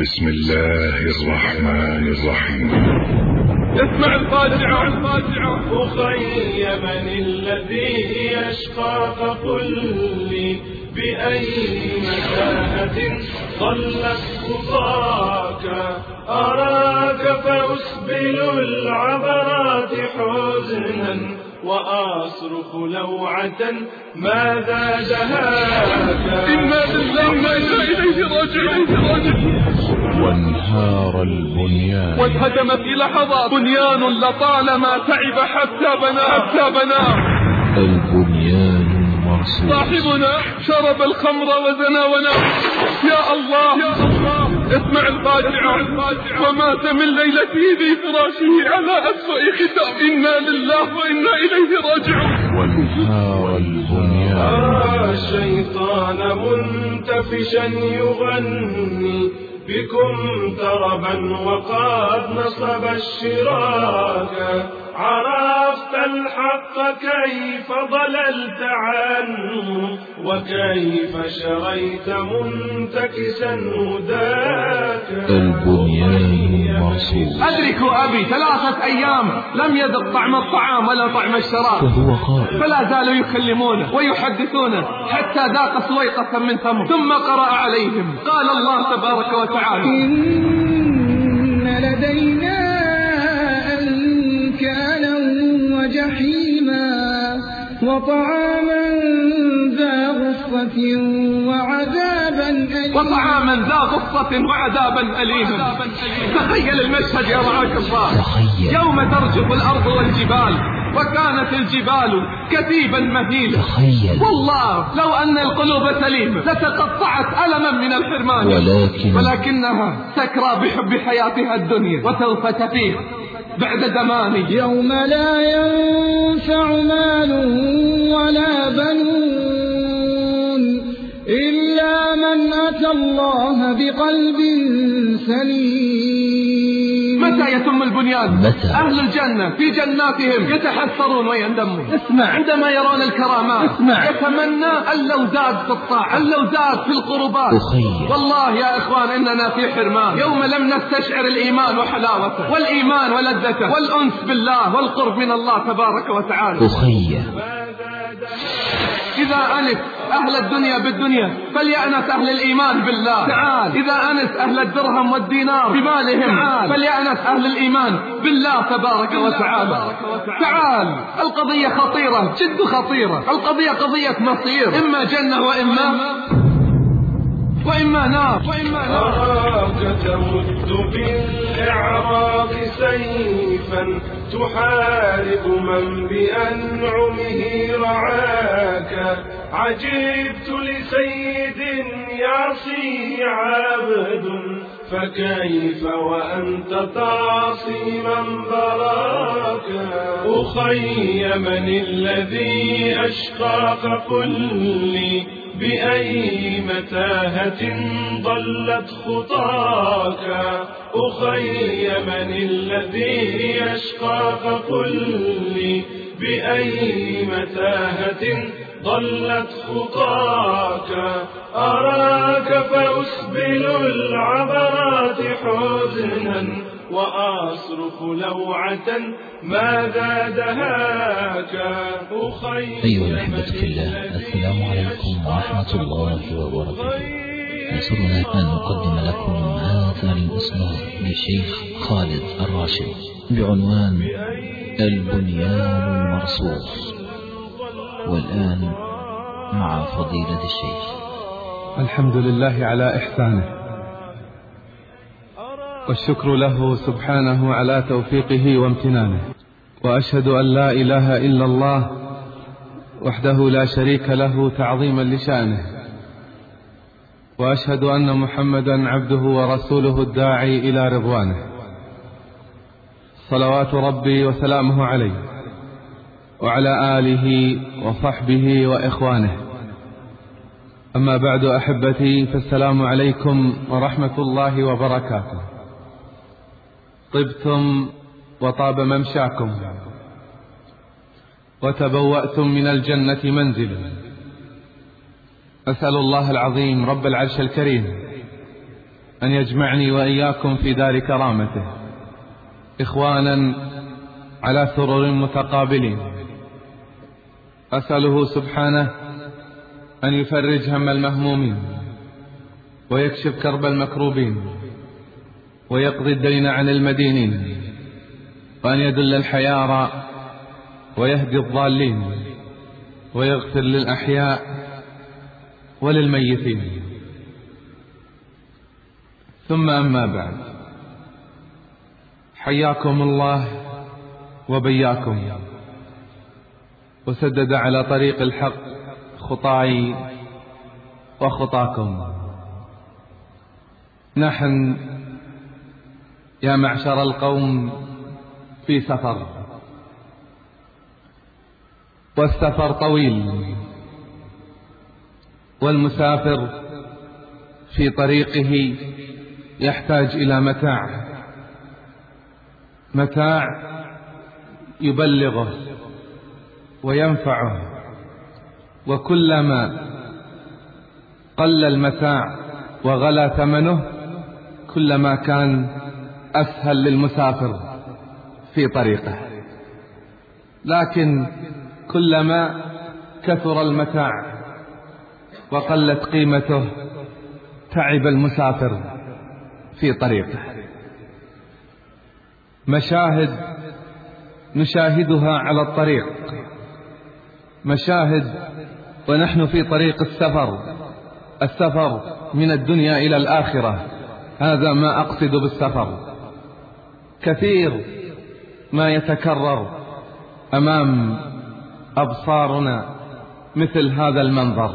بسم الله الرحمن الرحيم. اسمع الفاجعة أخي من الذي يشقى فقل لي بأي متاهة ضلت خطاك أراك فأسبل العبرات حزنا. وأصرخ لوعة ماذا دهاك؟ إنا لله وإنا إليه راجعون. وانهار البنيان. وانهدم في لحظات. بنيان لطالما تعب حتى بنى. حتى بنى. البنيان المرصوص صاحبنا شرب الخمر وزنى ونام يا الله يا الله. اسمع الفاجعة ومات من ليلته في فراشه على أسوأ ختام إنا لله وإنا إليه راجعون. وانهار البنيان أرى الشيطان منتفشا يغني بكم تربا وقد نصب الشراك. عرفت الحق كيف ضللت عنه وكيف شريت منتكسا هداك. البنيان المرصوص أدرك أبي ثلاثة أيام لم يذق طعم الطعام ولا طعم الشراب. وهو قائل فلا زالوا يكلمونه ويحدثونه حتى ذاق سويقة من تمر ثم قرأ عليهم. قال الله تبارك وتعالى وطعاما ذا غصة وعذابا أليما. وطعاما ذا غصة وعذابا أليما. تخيل المشهد يا رعاك الله. يوم ترجف الأرض والجبال وكانت الجبال كثيبا مهيلا. تخيل. والله لو أن القلوب سليمة لتقطعت ألما من الحرمان. ولكن- ولكنها تكرى بحب حياتها الدنيا وسوف تفيق. بعد زمان يوم لا ينفع مال ولا بنون إلا من أتى الله بقلب سليم. يتم البنيان. متى؟ أهل الجنة في جناتهم يتحسرون ويندمون. اسمع. عندما يرون الكرامات اسمع. يتمنى أن لو زاد في الطاعة أن لو زاد في القربات. أخي. والله يا إخوان إننا في حرمان. يوم لم نستشعر الإيمان وحلاوته والإيمان ولذته والأنس بالله والقرب من الله تبارك وتعالى. أخي. إذا أنس أهل الدنيا بالدنيا فليأنس أهل الإيمان بالله. تعال. إذا أنس أهل الدرهم والدينار بمالهم. تعال. فليأنس أهل الإيمان بالله تبارك وتعالى. تعال. القضية خطيرة جد خطيرة. القضية قضية مصير. إما جنة وإما وإما نار. وإما نار. أراك تمد بالإعراض سيفا. تحارب من بأنعمه رعاك. عجبت لسيد يعصي عبد فكيف وأنت تعصي من براك أخي من الذي أشقى فقل لي بأي متاهة ضلت خطاك؟ أخي من الذي يشقى فقل لي بأي متاهة ضلت خطاك؟ أراك فأسبل العبرات حزنا وأصرخ لوعة ماذا دهاك أخي أيها الأحبة في الله السلام عليكم ورحمة الله وبركاته. يسرنا أن نقدم لكم هذا الإصدار للشيخ خالد الراشد بعنوان البنيان المرصوص. والآن مع فضيلة الشيخ. الحمد لله على إحسانه. والشكر له سبحانه على توفيقه وامتنانه. وأشهد أن لا إله إلا الله وحده لا شريك له تعظيما لشأنه. وأشهد أن محمدا عبده ورسوله الداعي إلى رضوانه. صلوات ربي وسلامه عليه. وعلى آله وصحبه وإخوانه. أما بعد أحبتي فالسلام عليكم ورحمة الله وبركاته. طبتم وطاب ممشاكم وتبوأتم من الجنة منزلا أسأل الله العظيم رب العرش الكريم أن يجمعني وإياكم في دار كرامته. إخوانا على سرر متقابلين. أسأله سبحانه أن يفرج هم المهمومين ويكشف كرب المكروبين. ويقضي الدين عن المدينين وأن يدل الحيارى ويهدي الضالين ويغفر للأحياء وللميتين. ثم أما بعد حياكم الله وبياكم. وسدد على طريق الحق خطاي وخطاكم. نحن يا معشر القوم في سفر. والسفر طويل والمسافر في طريقه يحتاج إلى متاع. متاع يبلغه وينفعه وكلما قل المتاع وغلى ثمنه كلما كان أسهل للمسافر في طريقه. لكن كلما كثر المتاع وقلت قيمته تعب المسافر في طريقه. مشاهد نشاهدها على الطريق. مشاهد ونحن في طريق السفر. السفر من الدنيا إلى الآخرة. هذا ما أقصد بالسفر. كثير ما يتكرر أمام أبصارنا مثل هذا المنظر.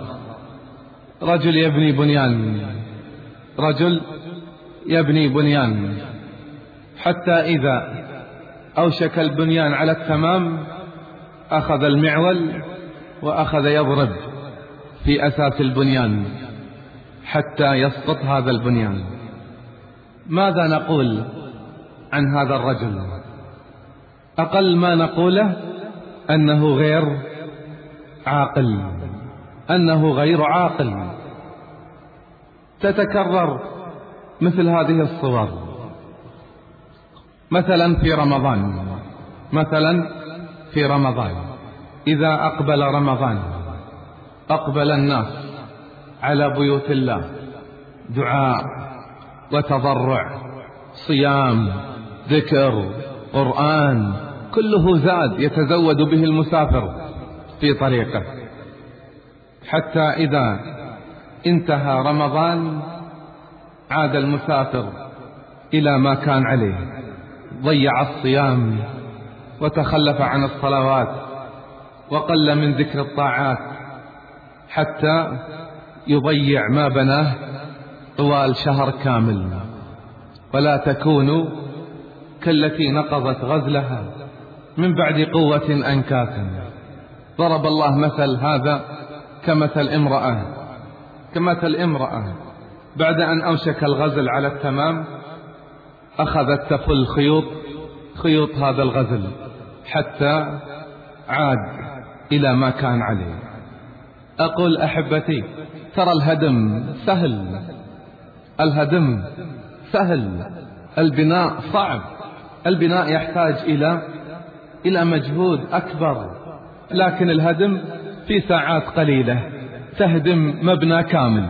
رجل يبني بنيان رجل يبني بنيان. حتى إذا أوشك البنيان على التمام أخذ المعول وأخذ يضرب في أساس البنيان حتى يسقط هذا البنيان. ماذا نقول عن هذا الرجل. أقل ما نقوله أنه غير عاقل. أنه غير عاقل. تتكرر مثل هذه الصور. مثلا في رمضان. مثلا في رمضان. إذا أقبل رمضان أقبل الناس على بيوت الله. دعاء وتضرع صيام. ذكر قرآن كله زاد يتزود به المسافر في طريقه. حتى إذا انتهى رمضان عاد المسافر إلى ما كان عليه. ضيع الصيام وتخلف عن الصلوات وقل من ذكر الطاعات حتى يضيع ما بناه طوال شهر كامل. ولا تكونوا كالتي نقضت غزلها من بعد قوة أنكاثا ضرب الله مثل هذا كمثل امرأة كمثل امرأة. بعد أن أوشك الغزل على التمام أخذت تفل خيوط خيوط هذا الغزل حتى عاد إلى ما كان عليه. أقول أحبتي ترى الهدم سهل الهدم سهل البناء صعب. البناء يحتاج إلى إلى مجهود أكبر لكن الهدم في ساعات قليلة. تهدم مبنى كامل.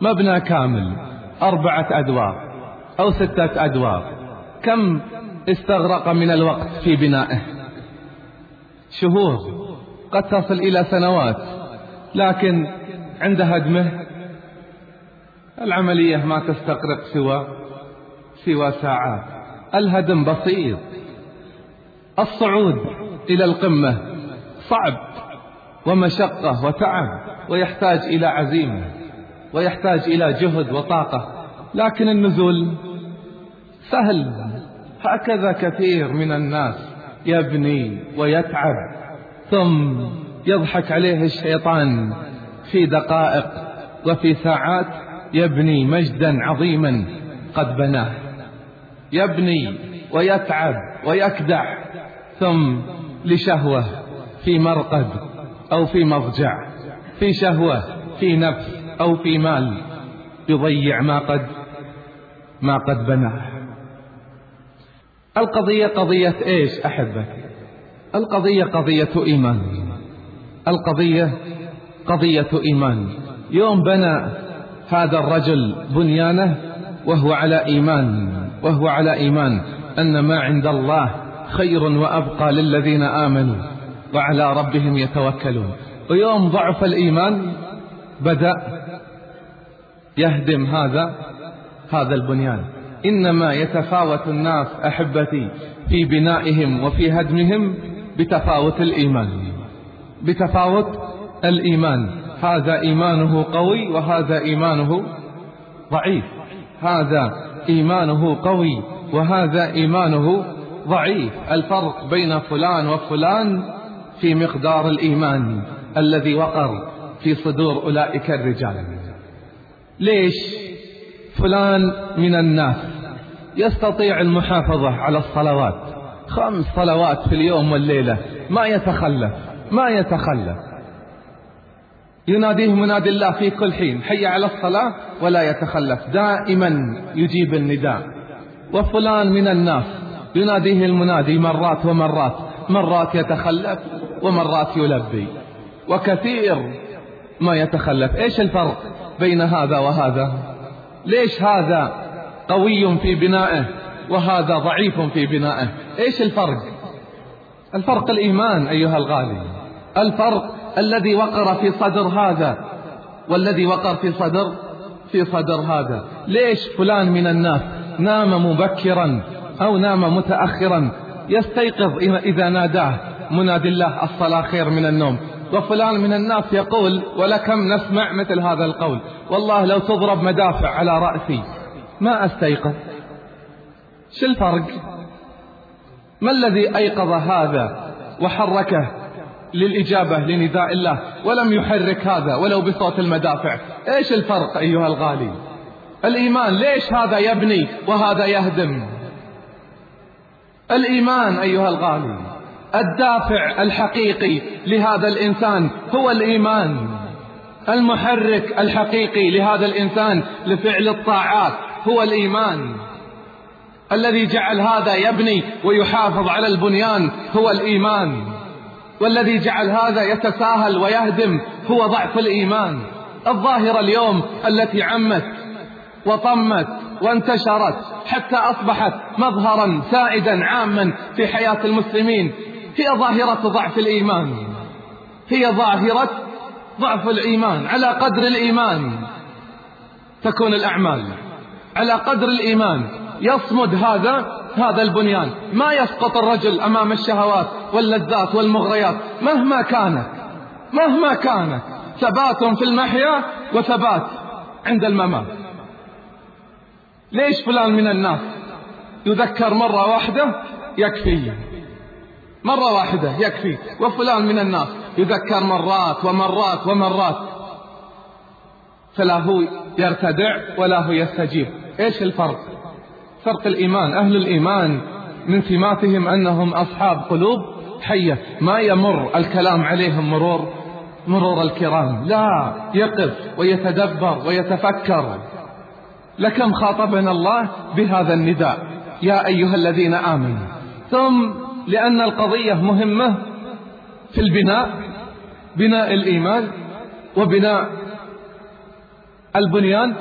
مبنى كامل. أربعة أدوار أو ستة أدوار. كم استغرق من الوقت في بنائه؟ شهور. قد تصل إلى سنوات. لكن عند هدمه العملية ما تستغرق سوى سوى ساعات. الهدم بسيط. الصعود إلى القمة صعب ومشقة وتعب ويحتاج إلى عزيمة ويحتاج إلى جهد وطاقة. لكن النزول سهل. هكذا كثير من الناس يبني ويتعب ثم يضحك عليه الشيطان في دقائق وفي ساعات يبني مجدا عظيما قد بناه. يبني ويتعب ويكدح ثم لشهوة في مرقد أو في مضجع في شهوة في نفس أو في مال يضيع ما قد ما قد بناه. القضية قضية إيش؟ أحبتي القضية قضية إيمان. القضية قضية إيمان. يوم بنى هذا الرجل بنيانه وهو على إيمان وهو على إيمان أن ما عند الله خير وأبقى للذين آمنوا وعلى ربهم يتوكلون. ويوم ضعف الإيمان بدأ يهدم هذا هذا البنيان. إنما يتفاوت الناس أحبتي في بنائهم وفي هدمهم بتفاوت الإيمان بتفاوت الإيمان. هذا إيمانه قوي وهذا إيمانه ضعيف. هذا إيمانه قوي وهذا إيمانه ضعيف. الفرق بين فلان وفلان في مقدار الإيمان الذي وقر في صدور أولئك الرجال. ليش فلان من الناس يستطيع المحافظة على الصلوات؟ خمس صلوات في اليوم والليلة. ما يتخلف ما يتخلف. يناديه منادي الله في كل حين حي على الصلاة ولا يتخلف دائما يجيب النداء. وفلان من الناس يناديه المنادي مرات ومرات مرات يتخلف ومرات يلبي. وكثير ما يتخلف. إيش الفرق بين هذا وهذا؟ ليش هذا قوي في بنائه وهذا ضعيف في بنائه؟ إيش الفرق؟ الفرق الإيمان أيها الغالي. الفرق الذي وقر في صدر هذا. والذي وقر في صدر في صدر هذا. ليش فلان من الناس نام مبكرا أو نام متأخرا؟ يستيقظ إذا ناداه. منادي الله الصلاة خير من النوم. وفلان من الناس يقول ولكم نسمع مثل هذا القول. والله لو تضرب مدافع على رأسي ما أستيقظ. شو الفرق؟ ما الذي أيقظ هذا وحركه؟ للإجابة لنداء الله ولم يحرك هذا ولو بصوت المدافع. إيش الفرق أيها الغالي؟ الإيمان ليش هذا يبني وهذا يهدم؟ الإيمان أيها الغالي الدافع الحقيقي لهذا الإنسان هو الإيمان. المحرك الحقيقي لهذا الإنسان لفعل الطاعات هو الإيمان. الذي جعل هذا يبني ويحافظ على البنيان هو الإيمان. والذي جعل هذا يتساهل ويهدم هو ضعف الإيمان. الظاهرة اليوم التي عمت وطمت وانتشرت حتى أصبحت مظهرا سائدا عاما في حياة المسلمين هي ظاهرة ضعف الإيمان. هي ظاهرة ضعف الإيمان. على قدر الإيمان تكون الأعمال. على قدر الإيمان يصمد هذا هذا البنيان. ما يسقط الرجل أمام الشهوات واللذات والمغريات مهما كانت مهما كانت. ثبات في المحيا وثبات عند الممات. ليش فلان من الناس؟ يذكر مرة واحدة يكفي. مرة واحدة يكفي. وفلان من الناس يذكر مرات ومرات ومرات. فلا هو يرتدع ولا هو يستجيب. إيش الفرق؟ فرق الإيمان أهل الإيمان من سماتهم أنهم أصحاب قلوب حية. ما يمر الكلام عليهم مرور مرور الكرام. لا يقف ويتدبر ويتفكر. لكم خاطبنا الله بهذا النداء. يا أيها الذين آمنوا. ثم لأن القضية مهمة في البناء بناء الإيمان وبناء البنيان.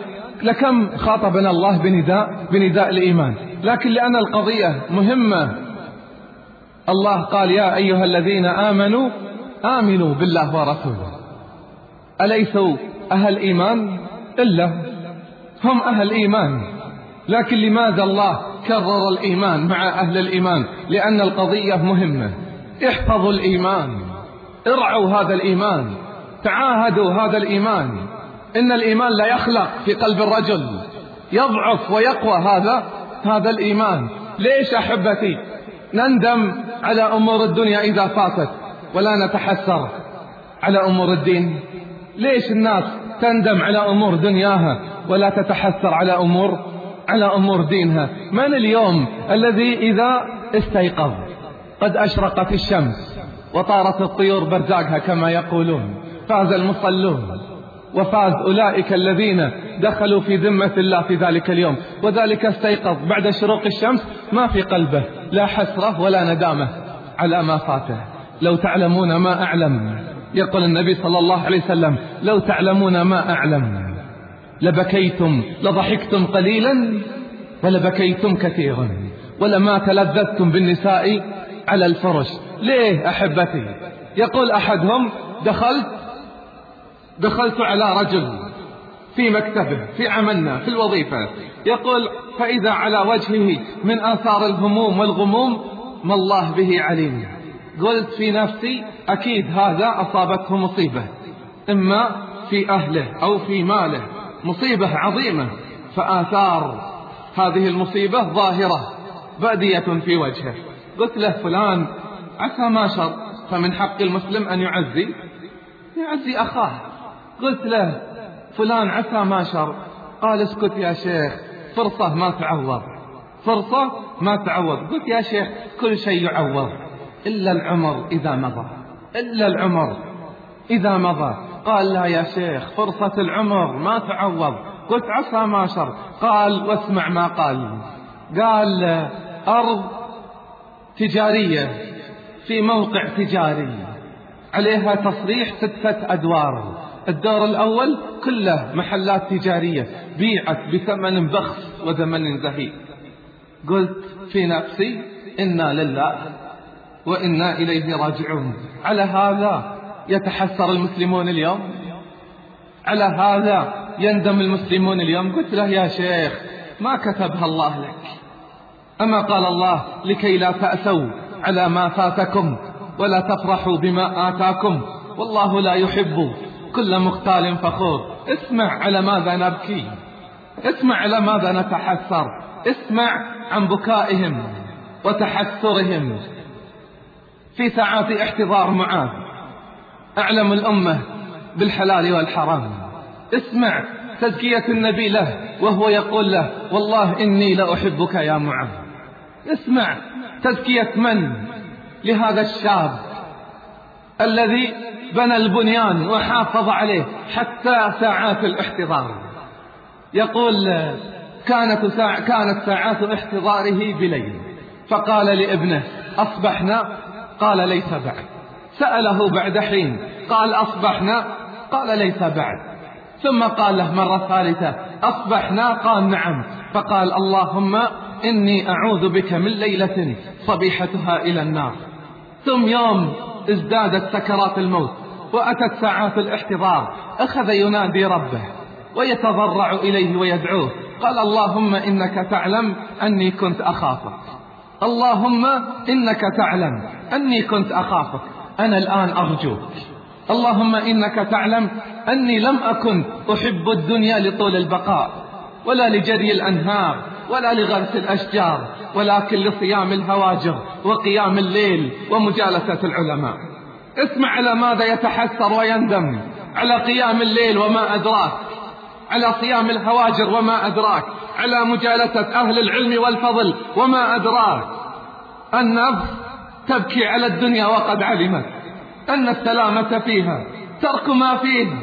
لكم خاطبنا الله بنداء بنداء الإيمان. لكن لأن القضية مهمة الله قال يا أيها الذين آمنوا آمنوا بالله ورسوله. أليسوا أهل إيمان؟ إلا هم أهل إيمان. لكن لماذا الله كرر الإيمان مع أهل الإيمان؟ لأن القضية مهمة. احفظوا الإيمان. ارعوا هذا الإيمان. تعاهدوا هذا الإيمان. إن الإيمان لا يخلق في قلب الرجل. يضعف ويقوى هذا هذا الإيمان. ليش أحبتي؟ نندم على أمور الدنيا إذا فاتت ولا نتحسر على أمور الدين. ليش الناس تندم على أمور دنياها ولا تتحسر على أمور على أمور دينها؟ من اليوم الذي إذا استيقظ قد أشرقت الشمس وطارت الطيور برزاقها كما يقولون؟ فاز المصلون. وفاز أولئك الذين دخلوا في ذمة الله في ذلك اليوم. وذلك استيقظ بعد شروق الشمس ما في قلبه لا حسرة ولا ندامة على ما فاته. لو تعلمون ما أعلم يقول النبي صلى الله عليه وسلم لو تعلمون ما أعلم لبكيتم لضحكتم قليلا ولبكيتم كثيرا ولما تلذذتم بالنساء على الفرش. ليه أحبتي؟ يقول أحدهم دخلت دخلت على رجل في مكتبه في عملنا في الوظيفة يقول فإذا على وجهه من آثار الهموم والغموم ما الله به عليم. قلت في نفسي أكيد هذا أصابته مصيبة إما في أهله أو في ماله مصيبة عظيمة فآثار هذه المصيبة ظاهرة بادية في وجهه. قلت له فلان عسى ما شر فمن حق المسلم أن يعزي يعزي أخاه. قلت له فلان عسى ما شر. قال اسكت يا شيخ فرصة ما تعوض فرصة ما تعوض. قلت يا شيخ كل شيء يعوض إلا العمر إذا مضى إلا العمر إذا مضى. قال لا يا شيخ فرصة العمر ما تعوض. قلت عسى ما شر. قال واسمع ما قال. قال أرض تجارية في موقع تجاري عليها تصريح ستة أدوار. الدور الأول كله محلات تجارية بيعت بثمن بخس وثمن زهيد. قلت في نفسي إنا لله وإنا إليه راجعون. على هذا يتحسر المسلمون اليوم؟ على هذا يندم المسلمون اليوم؟ قلت له يا شيخ ما كتبها الله لك. أما قال الله لكي لا تأسوا على ما فاتكم ولا تفرحوا بما آتاكم والله لا يحب كل مختال فخور. اسمع على ماذا نبكي. اسمع على ماذا نتحسر. اسمع عن بكائهم وتحسرهم. في ساعات احتضار معاذ. أعلم الأمة بالحلال والحرام. اسمع تزكية النبي له وهو يقول له والله إني لأحبك يا معاذ. اسمع تزكية من لهذا الشاب الذي بنى البنيان وحافظ عليه حتى ساعات الاحتضار. يقول كانت ساع كانت ساعات احتضاره بليل. فقال لابنه أصبحنا؟ قال ليس بعد. سأله بعد حين قال أصبحنا؟ قال ليس بعد. ثم قال له مرة ثالثة أصبحنا؟ قال نعم. فقال اللهم إني أعوذ بك من ليلة صبيحتها إلى النار. ثم يوم ازدادت سكرات الموت وأتت ساعات الاحتضار أخذ ينادي ربه ويتضرع إليه ويدعوه قال اللهم إنك تعلم أني كنت أخافك اللهم إنك تعلم أني كنت أخافك أنا الآن أرجوك اللهم إنك تعلم أني لم أكن أحب الدنيا لطول البقاء. ولا لجري الأنهار ولا لغرس الأشجار ولكن لصيام الهواجر وقيام الليل ومجالسة العلماء. اسمع على ماذا يتحسر ويندم على قيام الليل وما أدراك على صيام الهواجر وما أدراك على مجالسة أهل العلم والفضل وما أدراك. النفس تبكي على الدنيا وقد علمت أن السلامة فيها ترك ما فيها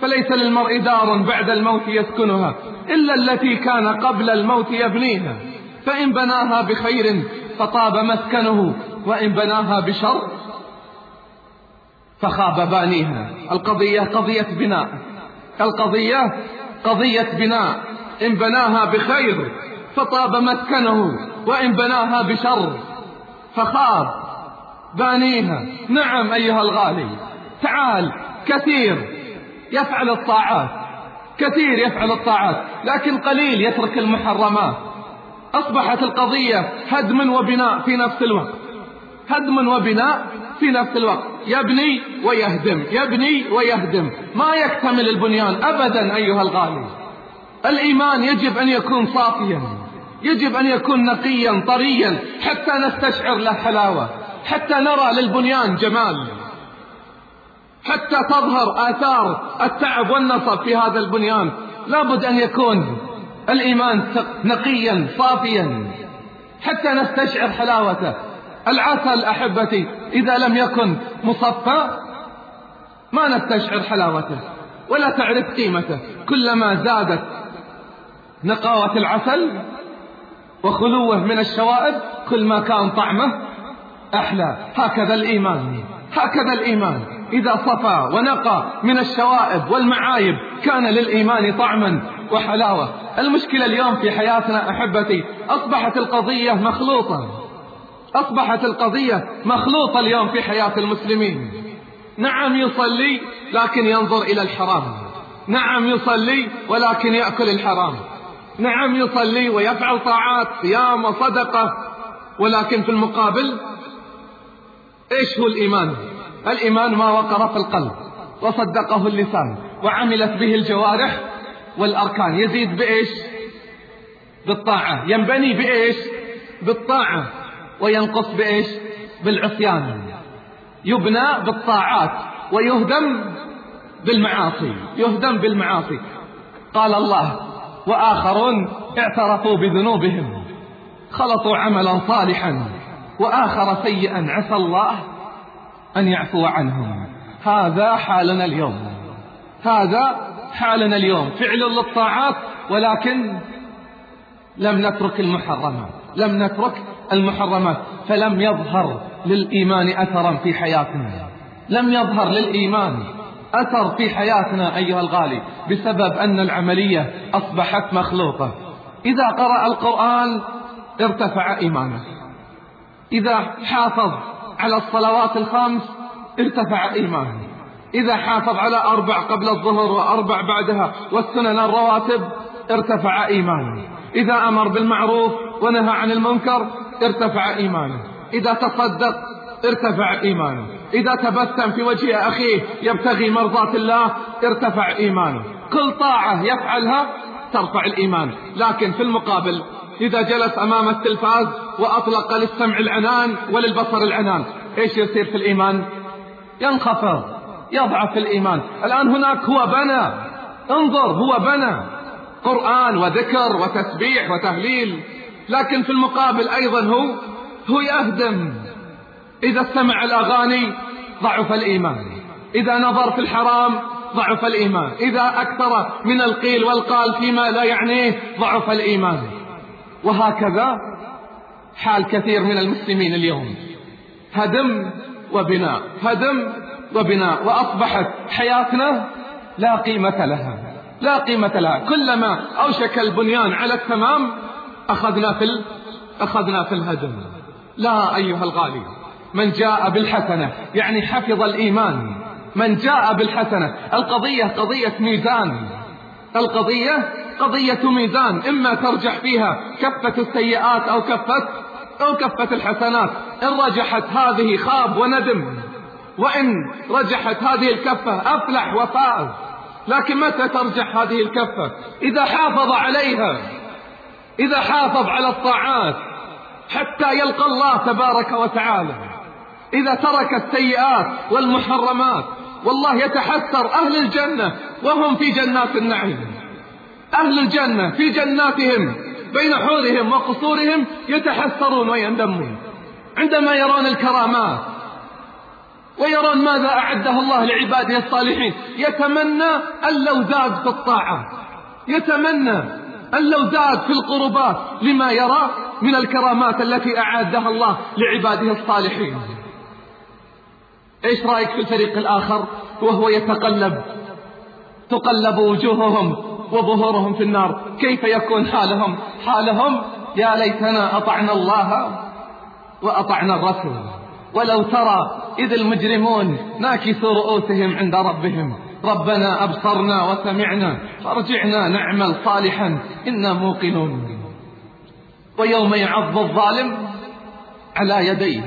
فليس للمرء دار بعد الموت يسكنها إلا التي كان قبل الموت يبنيها. فإن بناها بخير فطاب مسكنه وإن بناها بشر فخاب بانيها. القضية قضية بناء. القضية قضية بناء. إن بناها بخير فطاب مسكنه وإن بناها بشر فخاب بانيها. نعم أيها الغالي تعال كثير يفعل الطاعات. كثير يفعل الطاعات لكن قليل يترك المحرمات. أصبحت القضية هدم وبناء في نفس الوقت. هدم وبناء في نفس الوقت. يبني ويهدم يبني ويهدم. ما يكتمل البنيان أبدا أيها الغالي. الإيمان يجب أن يكون صافيا. يجب أن يكون نقيا طريا حتى نستشعر له حلاوة. حتى نرى للبنيان جمال. حتى تظهر آثار التعب والنصب في هذا البنيان. لابد أن يكون الإيمان نقيا صافيا. حتى نستشعر حلاوته. العسل أحبتي إذا لم يكن مصفى ما نستشعر حلاوته. ولا تعرف قيمته. كلما زادت نقاوة العسل وخلوه من الشوائب كل ما كان طعمه أحلى. هكذا الإيمان. هكذا الإيمان. إذا صفى ونقى من الشوائب والمعايب كان للإيمان طعما وحلاوة. المشكلة اليوم في حياتنا أحبتي أصبحت القضية مخلوطة. أصبحت القضية مخلوطة اليوم في حياة المسلمين. نعم يصلي لكن ينظر إلى الحرام. نعم يصلي ولكن يأكل الحرام. نعم يصلي ويفعل طاعات صيام وصدقة ولكن في المقابل إيش هو الإيمان؟ الإيمان ما وقر في القلب وصدقه اللسان وعملت به الجوارح والأركان. يزيد بإيش؟ بالطاعة. ينبني بإيش؟ بالطاعة. وينقص بإيش؟ بالعصيان. يبنى بالطاعات ويهدم بالمعاصي. يهدم بالمعاصي. قال الله وآخرون اعترفوا بذنوبهم خلطوا عملا صالحا وآخر سيئا. عسى الله أن يعفو عنهم. هذا حالنا اليوم. هذا حالنا اليوم. فعل للطاعات ولكن لم نترك المحرمات. لم نترك المحرمات. فلم يظهر للإيمان أثرا في حياتنا. لم يظهر للإيمان أثر في حياتنا أيها الغالي بسبب أن العملية أصبحت مخلوطة إذا قرأ القرآن ارتفع إيمانه. إذا حافظ على الصلوات الخمس ارتفع إيمانه. إذا حافظ على أربع قبل الظهر وأربع بعدها والسنن الرواتب ارتفع إيمانه. إذا أمر بالمعروف ونهى عن المنكر ارتفع إيمانه. إذا تصدق ارتفع إيمانه. إذا تبسم في وجه أخيه يبتغي مرضاة الله ارتفع إيمانه. كل طاعة يفعلها ترفع الإيمان. لكن في المقابل إذا جلس أمام التلفاز وأطلق للسمع العنان وللبصر العنان. إيش يصير في الإيمان؟ ينخفض يضعف الإيمان. الآن هناك هو بنى. انظر هو بنى. قرآن وذكر وتسبيح وتهليل. لكن في المقابل أيضا هو هو يهدم. إذا استمع الأغاني ضعف الإيمان. إذا نظر في الحرام ضعف الإيمان. إذا أكثر من القيل والقال فيما لا يعنيه ضعف الإيمان. وهكذا حال كثير من المسلمين اليوم. هدم وبناء هدم وبناء وأصبحت حياتنا لا قيمة لها لا قيمة لها. كلما أوشك البنيان على التمام أخذنا في ال... أخذنا في الهدم. لا أيها الغالي من جاء بالحسنة يعني حفظ الإيمان. من جاء بالحسنة القضية قضية ميزان. القضية قضية ميزان إما ترجح فيها كفة السيئات أو كفة أو كفة الحسنات. إن رجحت هذه خاب وندم وإن رجحت هذه الكفة أفلح وفاز. لكن متى ترجح هذه الكفة؟ إذا حافظ عليها إذا حافظ على الطاعات حتى يلقى الله تبارك وتعالى. إذا ترك السيئات والمحرمات والله يتحسر أهل الجنة وهم في جنات النعيم. أهل الجنة في جناتهم بين حورهم وقصورهم يتحسرون ويندمون. عندما يرون الكرامات ويرون ماذا أعده الله لعباده الصالحين يتمنى أن لو زاد في الطاعة يتمنى أن لو زاد في القربات لما يرى من الكرامات التي أعادها الله لعباده الصالحين. إيش رأيك في الفريق الآخر؟ وهو يتقلب تقلب وجوههم. وظهورهم في النار. كيف يكون حالهم؟ حالهم يا ليتنا أطعنا الله وأطعنا الرسول. ولو ترى إذ المجرمون ناكسوا رؤوسهم عند ربهم. ربنا أبصرنا وسمعنا فارجعنا نعمل صالحا إنا موقنون. ويوم يعض الظالم على يديه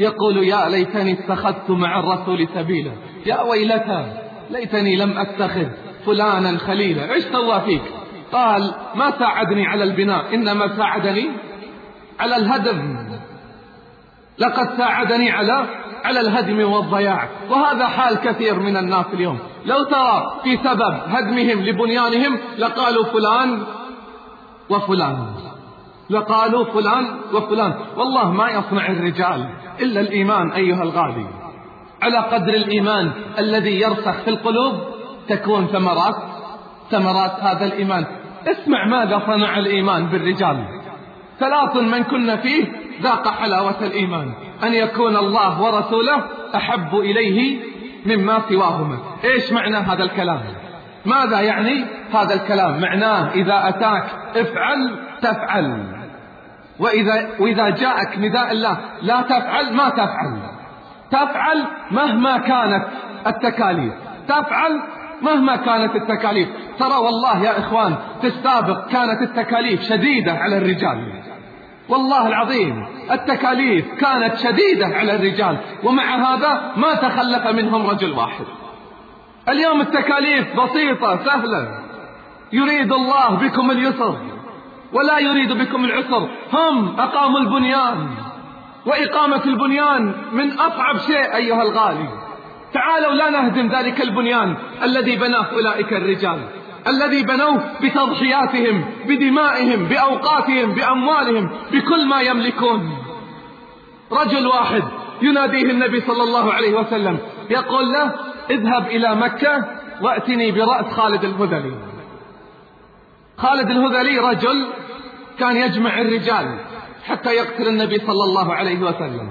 يقول يا ليتني اتخذت مع الرسول سبيلا. يا ويلتى ليتني لم أتخذ. فلانا خليلا. إيش سوى فيك. قال ما ساعدني على البناء إنما ساعدني على الهدم. لقد ساعدني على على الهدم والضياع. وهذا حال كثير من الناس اليوم. لو ترى في سبب هدمهم لبنيانهم لقالوا فلان وفلان. لقالوا فلان وفلان. والله ما يصنع الرجال إلا الإيمان أيها الغالي. على قدر الإيمان الذي يرسخ في القلوب تكون ثمرات ثمرات هذا الإيمان. اسمع ماذا صنع الإيمان بالرجال. ثلاث من كن فيه ذاق حلاوة الإيمان. أن يكون الله ورسوله أحب إليه مما سواهما. إيش معنى هذا الكلام؟ ماذا يعني هذا الكلام؟ معناه إذا أتاك افعل تفعل. وإذا, وإذا جاءك نداء الله لا تفعل ما تفعل. تفعل مهما كانت التكاليف. تفعل مهما كانت التكاليف ترى والله يا إخوان في السابق كانت التكاليف شديدة على الرجال. والله العظيم التكاليف كانت شديدة على الرجال ومع هذا ما تخلف منهم رجل واحد. اليوم التكاليف بسيطة سهلة. يريد الله بكم اليسر ولا يريد بكم العسر. هم أقاموا البنيان وإقامة البنيان من أصعب شيء أيها الغالي. تعالوا لا نهدم ذلك البنيان الذي بناه أولئك الرجال الذي بنوه بتضحياتهم بدمائهم بأوقاتهم بأموالهم بكل ما يملكون. رجل واحد يناديه النبي صلى الله عليه وسلم يقول له اذهب إلى مكة وأتني برأس خالد الهذلي. خالد الهذلي رجل كان يجمع الرجال حتى يقتل النبي صلى الله عليه وسلم.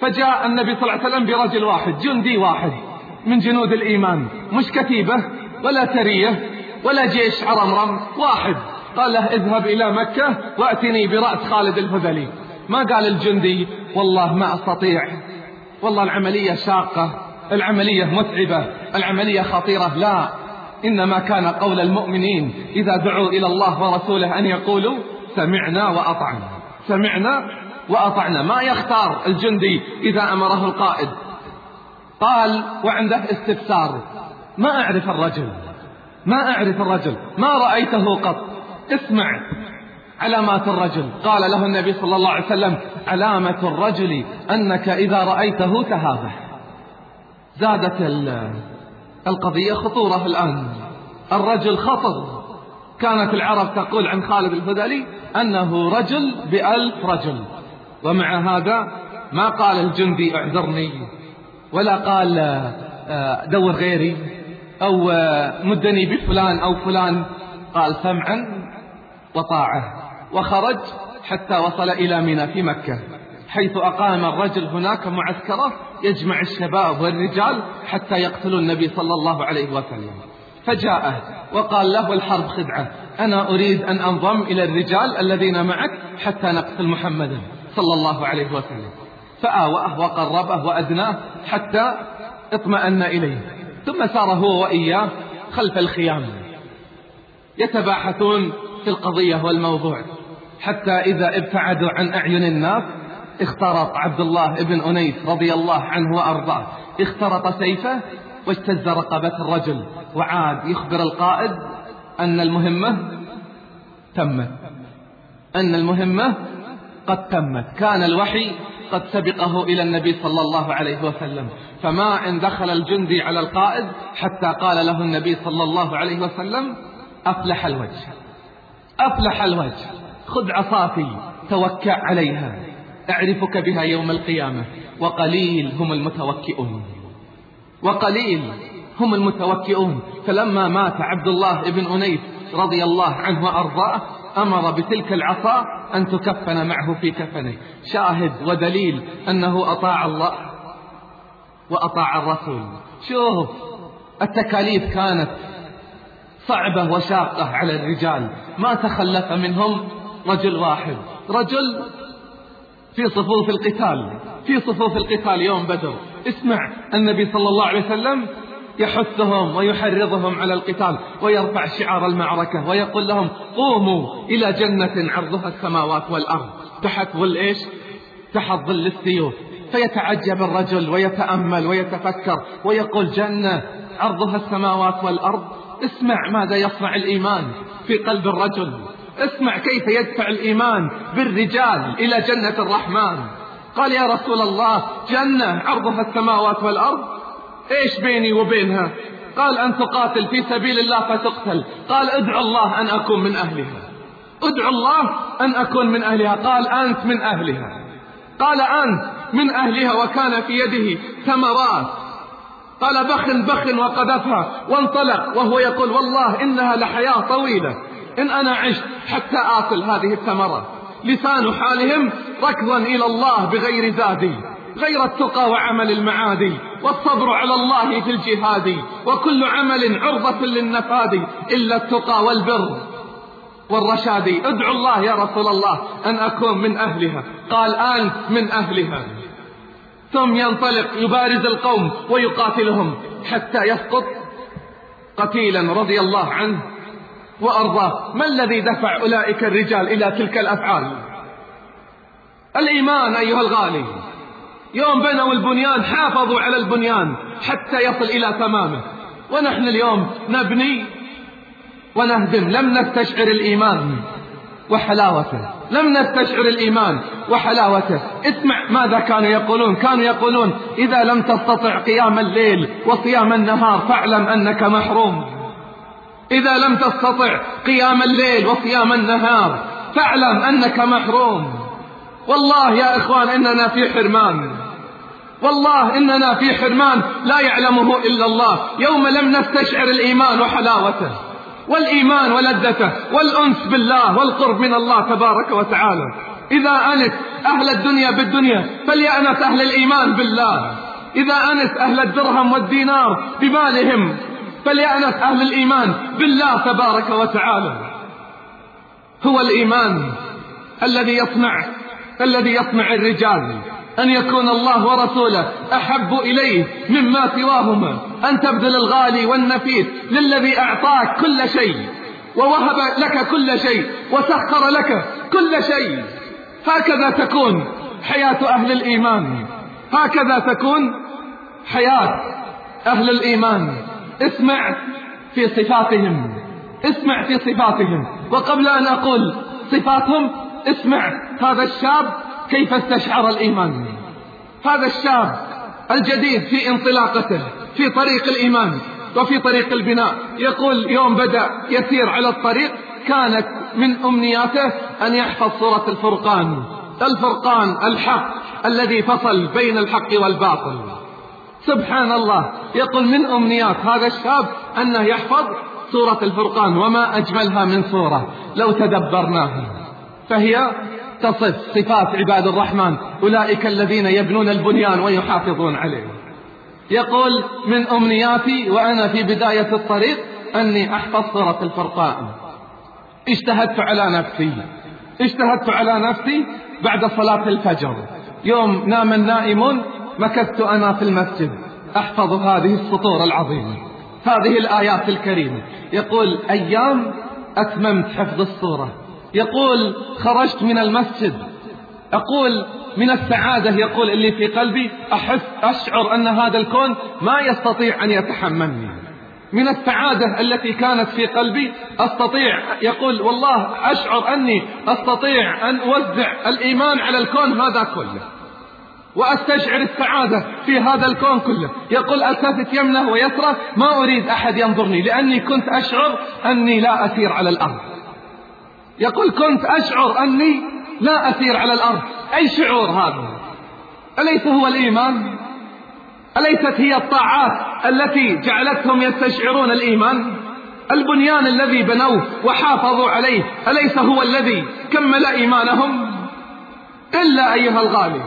فجاء النبي صلى الله عليه وسلم برجل واحد جندي واحد من جنود الإيمان مش كتيبة ولا سرية ولا جيش عرمرم واحد. قال له اذهب إلى مكة وأتني برأس خالد الهذلي. ما قال الجندي والله ما أستطيع. والله العملية شاقة العملية متعبة العملية خطيرة. لا إنما كان قول المؤمنين إذا دعوا إلى الله ورسوله أن يقولوا سمعنا وأطعنا. سمعنا وأطعنا. ما يختار الجندي إذا أمره القائد؟ قال وعنده استفسار. ما أعرف الرجل. ما أعرف الرجل. ما رأيته قط. اسمع. علامات الرجل. قال له النبي صلى الله عليه وسلم علامة الرجل أنك إذا رأيته تهابه. زادت القضية خطورة الآن. الرجل خطر. كانت العرب تقول عن خالد الهذلي أنه رجل بألف رجل. ومع هذا ما قال الجندي اعذرني ولا قال آه، دور غيري أو آه، مدني بفلان أو فلان. قال سمعا وطاعة وخرج حتى وصل إلى منى في مكة حيث أقام الرجل هناك معسكره يجمع الشباب والرجال حتى يقتلوا النبي صلى الله عليه وسلم. فجاءه وقال له الحرب خدعة أنا أريد أن أنضم إلى الرجال الذين معك حتى نقتل محمدا. صلى الله عليه وسلم فآوأه وقربه وأدناه حتى اطمأن إليه. ثم سار هو وإياه خلف الخيام. يتباحثون في القضية والموضوع. حتى إذا ابتعدوا عن أعين الناس اخترط عبد الله بن أنيس رضي الله عنه وأرضاه. اخترط سيفه واجتز رقبة الرجل. وعاد يخبر القائد أن المهمة تمت. أن المهمة قد تمت. كان الوحي قد سبقه إلى النبي صلى الله عليه وسلم. فما إن دخل الجندي على القائد حتى قال له النبي صلى الله عليه وسلم أفلح الوجه. أفلح الوجه. خذ عصاتي توكع عليها. أعرفك بها يوم القيامة. وقليل هم المتوكئون. وقليل هم المتوكئون. فلما مات عبد الله بن أنيس رضي الله عنه وأرضاه أمر بتلك العصا أن تكفن معه في كفنه. شاهد ودليل أنه أطاع الله وأطاع الرسول. شوف التكاليف كانت صعبة وشاقة على الرجال. ما تخلف منهم رجل واحد. رجل في صفوف القتال. في صفوف القتال يوم بدر. اسمع النبي صلى الله عليه وسلم يحثهم ويحرضهم على القتال ويرفع شعار المعركة ويقول لهم قوموا إلى جنة عرضها السماوات والأرض. تحت ظل إيش؟ تحت ظل السيوف. فيتعجب الرجل ويتأمل ويتفكر ويقول جنة عرضها السماوات والأرض. اسمع ماذا يصنع الإيمان في قلب الرجل. اسمع كيف يدفع الإيمان بالرجال إلى جنة الرحمن. قال يا رسول الله جنة عرضها السماوات والأرض. إيش بيني وبينها؟ قال أن تقاتل في سبيل الله فتقتل. قال ادعو الله أن أكون من أهلها. ادعو الله أن أكون من أهلها. قال أنت من أهلها. قال أنت من أهلها وكان في يده ثمرات. قال بخ بخ وقذفها. وانطلق وهو يقول والله إنها لحياة طويلة. إن أنا عشت حتى آكل هذه الثمرة لسان حالهم ركضا إلى الله بغير زادي غير التقى وعمل المعادي. والصبر على الله في الجهاد وكل عمل عرضة للنفاد إلا التقى والبر والرشاد. ادعو الله يا رسول الله أن أكون من أهلها. قال أنت من أهلها. ثم ينطلق يبارز القوم ويقاتلهم حتى يسقط قتيلا رضي الله عنه وأرضاه. ما الذي دفع أولئك الرجال إلى تلك الأفعال؟ الإيمان أيها الغالي. يوم بنوا البنيان حافظوا على البنيان حتى يصل إلى تمامه. ونحن اليوم نبني ونهدم. لم نستشعر الإيمان وحلاوته. لم نستشعر الإيمان وحلاوته. اسمع ماذا كانوا يقولون. كانوا يقولون إذا لم تستطع قيام الليل وصيام النهار فاعلم أنك محروم. إذا لم تستطع قيام الليل وصيام النهار فاعلم أنك محروم. والله يا إخوان إننا في حرمان. والله إننا في حرمان. لا يعلمه إلا الله. يوم لم نستشعر الإيمان وحلاوته والإيمان ولذته والأنس بالله والقرب من الله تبارك وتعالى. إذا أنس أهل الدنيا بالدنيا فليأنس أهل الإيمان بالله. إذا أنس أهل الدرهم والدينار بمالهم فليأنس أهل الإيمان بالله تبارك وتعالى. هو الإيمان الذي يصنع الذي يصنع الرجال أن يكون الله ورسوله أحب إليه مما سواهما. أن تبذل الغالي والنفيس للذي أعطاك كل شيء ووهب لك كل شيء وسخر لك كل شيء. هكذا تكون حياة أهل الإيمان. هكذا تكون حياة أهل الإيمان. اسمع في صفاتهم. اسمع في صفاتهم. وقبل أن أقول صفاتهم اسمع هذا الشاب كيف استشعر الإيمان؟ هذا الشاب الجديد في انطلاقته في طريق الإيمان وفي طريق البناء. يقول يوم بدأ يسير على الطريق كانت من أمنياته أن يحفظ سورة الفرقان. الفرقان الحق الذي فصل بين الحق والباطل. سبحان الله. يقول من أمنيات هذا الشاب أنه يحفظ سورة الفرقان وما أجملها من سورة. لو تدبرناها. فهي تصف صفات عباد الرحمن أولئك الذين يبنون البنيان ويحافظون عليه. يقول من أمنياتي وأنا في بداية الطريق أني أحفظ سورة الفرقان. اجتهدت على نفسي. اجتهدت على نفسي بعد صلاة الفجر. يوم نام النائمون مكثت أنا في المسجد. أحفظ هذه السطور العظيمة. هذه الآيات الكريمة. يقول أيام أتممت حفظ السورة. يقول خرجت من المسجد. أقول من السعادة يقول اللي في قلبي أحس أشعر أن هذا الكون ما يستطيع أن يتحملني. من السعادة التي كانت في قلبي أستطيع يقول والله أشعر أني أستطيع أن أوزع الإيمان على الكون هذا كله. وأستشعر السعادة في هذا الكون كله. يقول ألتفت يمنه ويسره ما أريد أحد ينظرني لأني كنت أشعر أني لا أسير على الأرض. يقول كنت أشعر أني لا أسير على الأرض. أي شعور هذا؟ أليس هو الإيمان؟ أليست هي الطاعات التي جعلتهم يستشعرون الإيمان؟ البنيان الذي بنوه وحافظوا عليه أليس هو الذي كمل إيمانهم؟ إلا أيها الغالي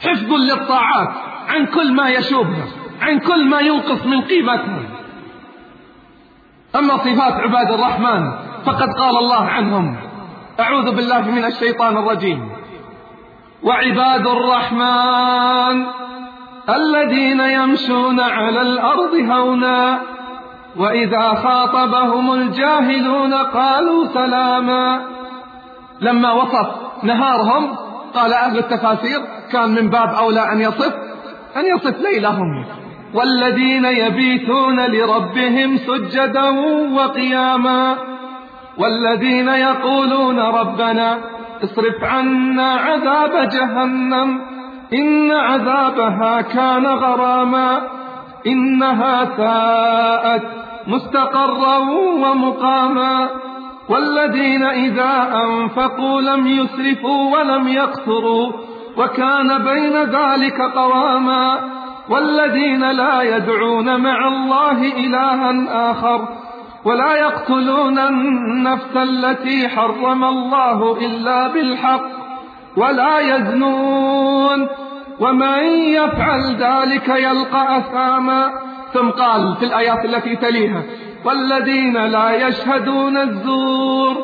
حفظ للطاعات عن كل ما يشوبها عن كل ما ينقص من قيمتها أما صفات عباد الرحمن فقد قال الله عنهم أعوذ بالله من الشيطان الرجيم. وعباد الرحمن الذين يمشون على الأرض هونا وإذا خاطبهم الجاهلون قالوا سلاما. لما وصف نهارهم قال أهل التفاسير كان من باب أولى أن يصف أن يصف ليلهم. والذين يبيتون لربهم سجدا وقياما. والذين يقولون ربنا اصرف عنا عذاب جهنم إن عذابها كان غراما إنها ساءت مستقرا ومقاما. والذين إذا أنفقوا لم يسرفوا ولم يقتروا وكان بين ذلك قواما. والذين لا يدعون مع الله إلها آخر ولا يقتلون النفس التي حرم الله إلا بالحق ولا يزنون. ومن يفعل ذلك يلقى أثاما. ثم قال في الآيات التي تليها والذين لا يشهدون الزور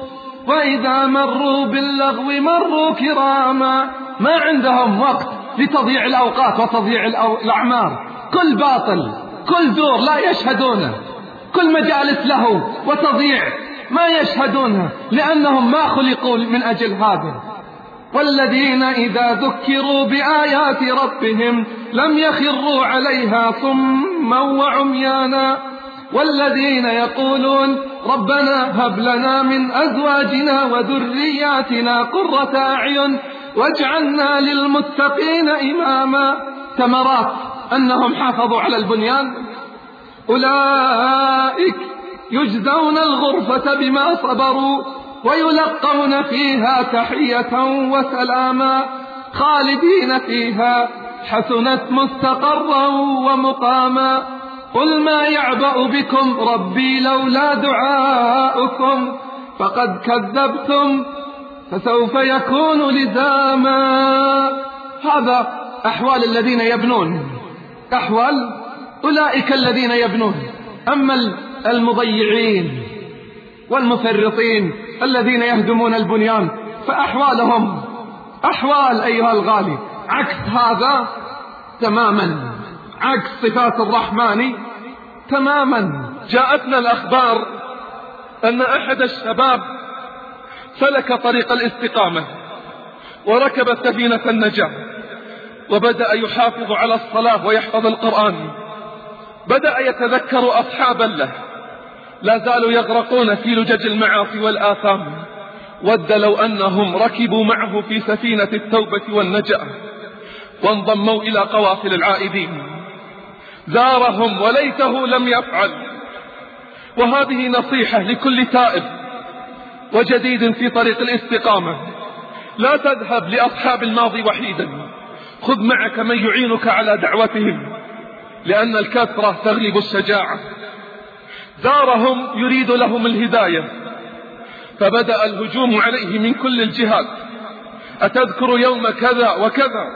وإذا مروا باللغو مروا كراما. ما عندهم وقت لتضييع الأوقات وتضييع الأعمار. كل باطل كل زور لا يشهدونه. كل مجالس له وتضيع. ما يشهدونها لأنهم ما خلقوا من أجل هذا. والذين إذا ذكروا بآيات ربهم لم يخروا عليها صما وعميانا. والذين يقولون ربنا هب لنا من أزواجنا وذرياتنا قرة أعين واجعلنا للمتقين إماما. ثمرات أنهم حافظوا على البنيان. أولئك يجزون الغرفة بما صبروا ويلقون فيها تحية وسلاما خالدين فيها حسنت مستقرا ومقاما قل ما يعبأ بكم ربي لولا دعاؤكم فقد كذبتم فسوف يكون لزاما هذا أحوال الذين يبنون أحوال أولئك الذين يبنون. أما المضيعين والمفرطين الذين يهدمون البنيان فأحوالهم أحوال أيها الغالي عكس هذا تماما. عكس صفات الرحمن تماما. جاءتنا الأخبار أن أحد الشباب سلك طريق الاستقامة وركب سفينة النجاة وبدأ يحافظ على الصلاة ويحفظ القرآن. بدأ يتذكر أصحابا له. لا زالوا يغرقون في لجج المعاصي والآثام. ود لو أنهم ركبوا معه في سفينة التوبة والنجاة. وانضموا إلى قوافل العائدين. زارهم وليته لم يفعل. وهذه نصيحة لكل تائب وجديد في طريق الاستقامة. لا تذهب لأصحاب الماضي وحيدا. خذ معك من يعينك على دعوتهم. لأن الكثرة تغلب الشجاعة. زارهم يريد لهم الهداية. فبدأ الهجوم عليه من كل الجهات. أتذكر يوم كذا وكذا؟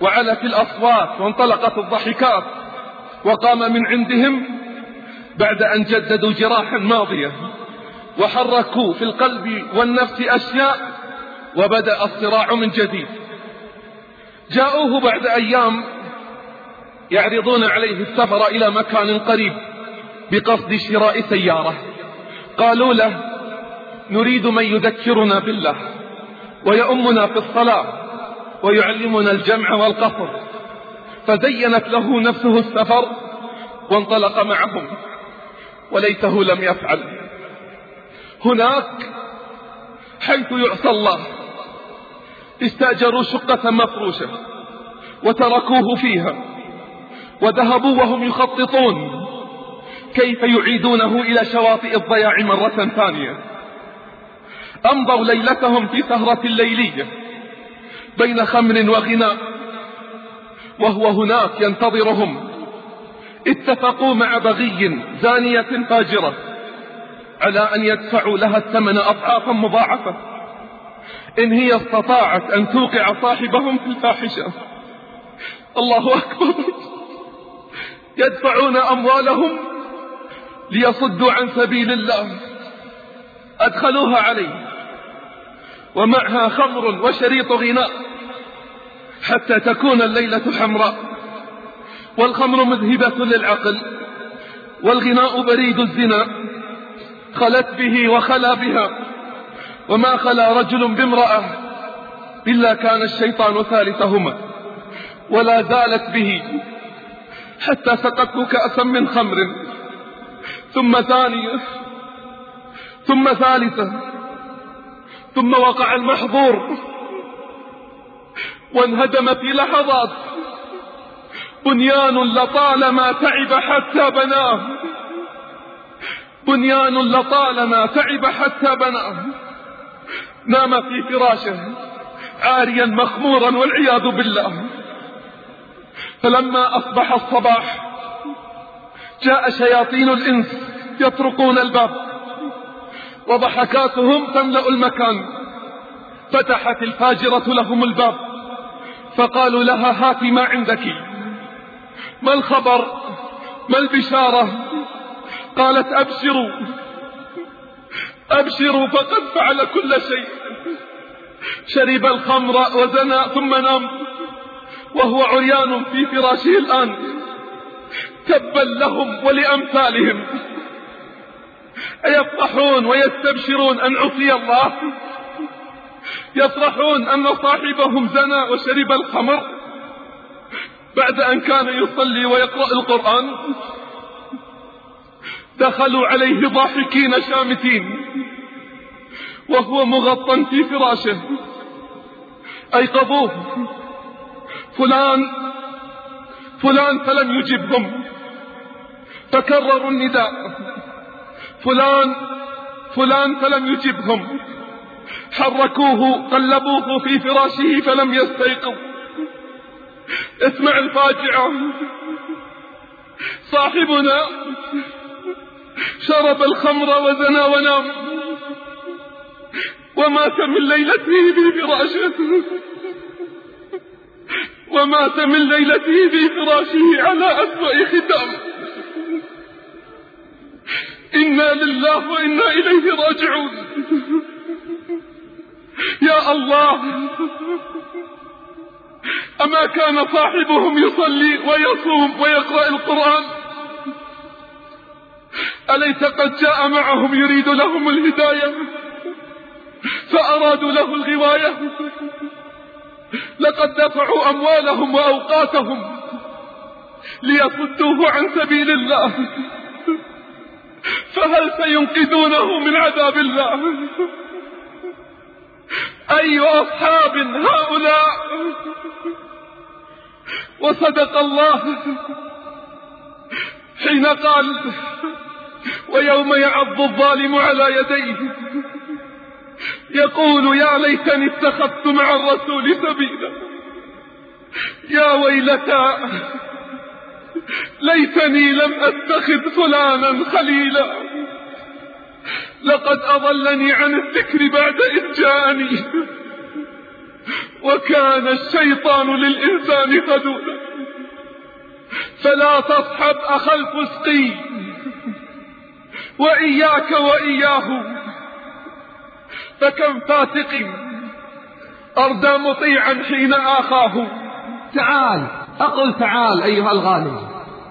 وعلت الأصوات وانطلقت الضحكات. وقام من عندهم بعد أن جددوا جراحا ماضية. وحركوا في القلب والنفس أشياء. وبدأ الصراع من جديد. جاءوه بعد أيام يعرضون عليه السفر إلى مكان قريب بقصد شراء سيارة. قالوا له نريد من يذكرنا بالله ويؤمنا في الصلاة ويعلمنا الجمع والقصر. فزينت له نفسه السفر وانطلق معهم وليته لم يفعل. هناك حيث يعصى الله استأجروا شقة مفروشة وتركوه فيها. وذهبوا وهم يخططون. كيف يعيدونه إلى شواطئ الضياع مرة ثانية؟ أمضوا ليلتهم في سهرة ليلية بين خمر وغناء وهو هناك ينتظرهم. اتفقوا مع بغي زانية فاجرة على أن يدفعوا لها الثمن أضعافا مضاعفة. إن هي استطاعت أن توقع صاحبهم في الفاحشة. الله أكبر. يدفعون أموالهم ليصدوا عن سبيل الله. أدخلوها عليه. ومعها خمر وشريط غناء حتى تكون الليلة حمراء. والخمر مذهبة للعقل. والغناء بريد الزنا. خلت به وخلا بها. وما خلا رجل بامرأة إلا كان الشيطان ثالثهما. ولا زالت به. حتى سقته كأسا من خمر. ثم ثانية ثم ثالثة ثم وقع المحظور. وانهدم في لحظات. بنيان لطالما تعب حتى بناه. بنيان لطالما تعب حتى بناه. نام في فراشه عاريا مخمورا والعياذ بالله. فلما أصبح الصباح جاء شياطين الإنس يطرقون الباب وضحكاتهم تملأ المكان فتحت الفاجرة لهم الباب فقالوا لها هات ما عندك؟ ما الخبر؟ ما البشارة؟ قالت أبشروا أبشروا فقد فعل كل شيء شرب الخمر وزنى ثم نام. وهو عريان في فراشه الآن. تبا لهم ولأمثالهم. أيفرحون ويستبشرون أن عصي الله؟ يفرحون أن صاحبهم زنى وشرب الخمر بعد أن كان يصلي ويقرأ القرآن. دخلوا عليه ضاحكين شامتين. وهو مغطى في فراشه. أيقظوه. فلان فلان فلم يجبهم. فكرروا النداء. فلان فلان فلم يجبهم. حركوه قلبوه في فراشه فلم يستيقظ. اسمع الفاجعة. صاحبنا شرب الخمر وزنى ونام ومات من ليلته في فراشه ومات من ليلته في فراشه على أسوأ ختام. إنا لله وإنا إليه راجعون. يا الله أما كان صاحبهم يصلي ويصوم ويقرأ القرآن؟ أليس قد جاء معهم يريد لهم الهداية فأرادوا له الغواية؟ لقد دفعوا أموالهم وأوقاتهم ليصدوه عن سبيل الله. فهل سينقذونه من عذاب الله؟ أي أصحاب هؤلاء؟ وصدق الله حين قال ويوم يعض الظالم على يديه يقول يا ليتني اتخذت مع الرسول سبيلا. يا ويلتى ليتني لم أتخذ فلانا خليلا. لقد أضلني عن الذكر بعد إذ جاءني. وكان الشيطان للإنسان خذولا فلا تصحب أخا الفسقي. وإياك واياه فكم فاسق أردى مطيعا حين آخاه. تعال أقل تعال أيها الغالي.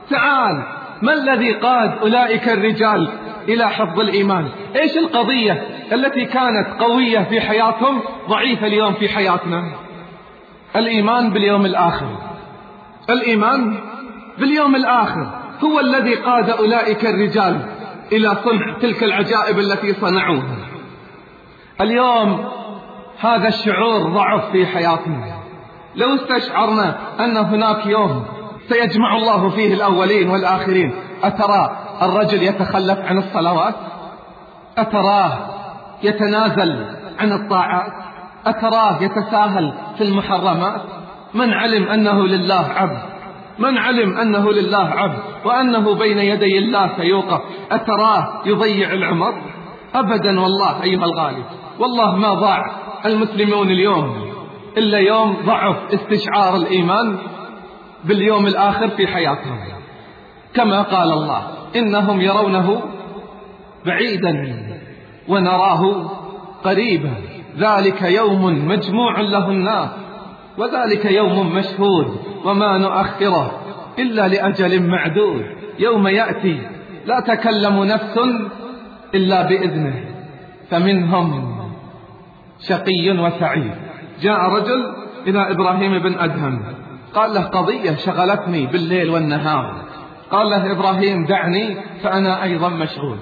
تعال ما الذي قاد أولئك الرجال إلى حفظ الإيمان؟ إيش القضية التي كانت قوية في حياتهم ضعيفة اليوم في حياتنا؟ الإيمان باليوم الآخر. الإيمان باليوم الآخر هو الذي قاد أولئك الرجال إلى صنع تلك العجائب التي صنعوها. اليوم هذا الشعور ضعف في حياتنا. لو استشعرنا أن هناك يوم سيجمع الله فيه الأولين والآخرين أترى الرجل يتخلف عن الصلوات؟ أتراه يتنازل عن الطاعات؟ أتراه يتساهل في المحرمات؟ من علم أنه لله عبد؟ من علم أنه لله عبد وأنه بين يدي الله سيوقف؟ أتراه يضيع العمر؟ أبدا والله أيها الغالي والله ما ضاع المسلمون اليوم إلا يوم ضعف استشعار الإيمان باليوم الآخر في حياتهم. كما قال الله إنهم يرونه بعيدا ونراه قريبا. ذلك يوم مجموع له الناس وذلك يوم مشهود وما نؤخره إلا لأجل معدود. يوم يأتي لا تكلم نفس إلا بإذنه فمنهم شقي وسعيد. جاء رجل إلى إبراهيم بن أدهم. قال له قضية شغلتني بالليل والنهار. قال له إبراهيم دعني فأنا أيضا مشغول.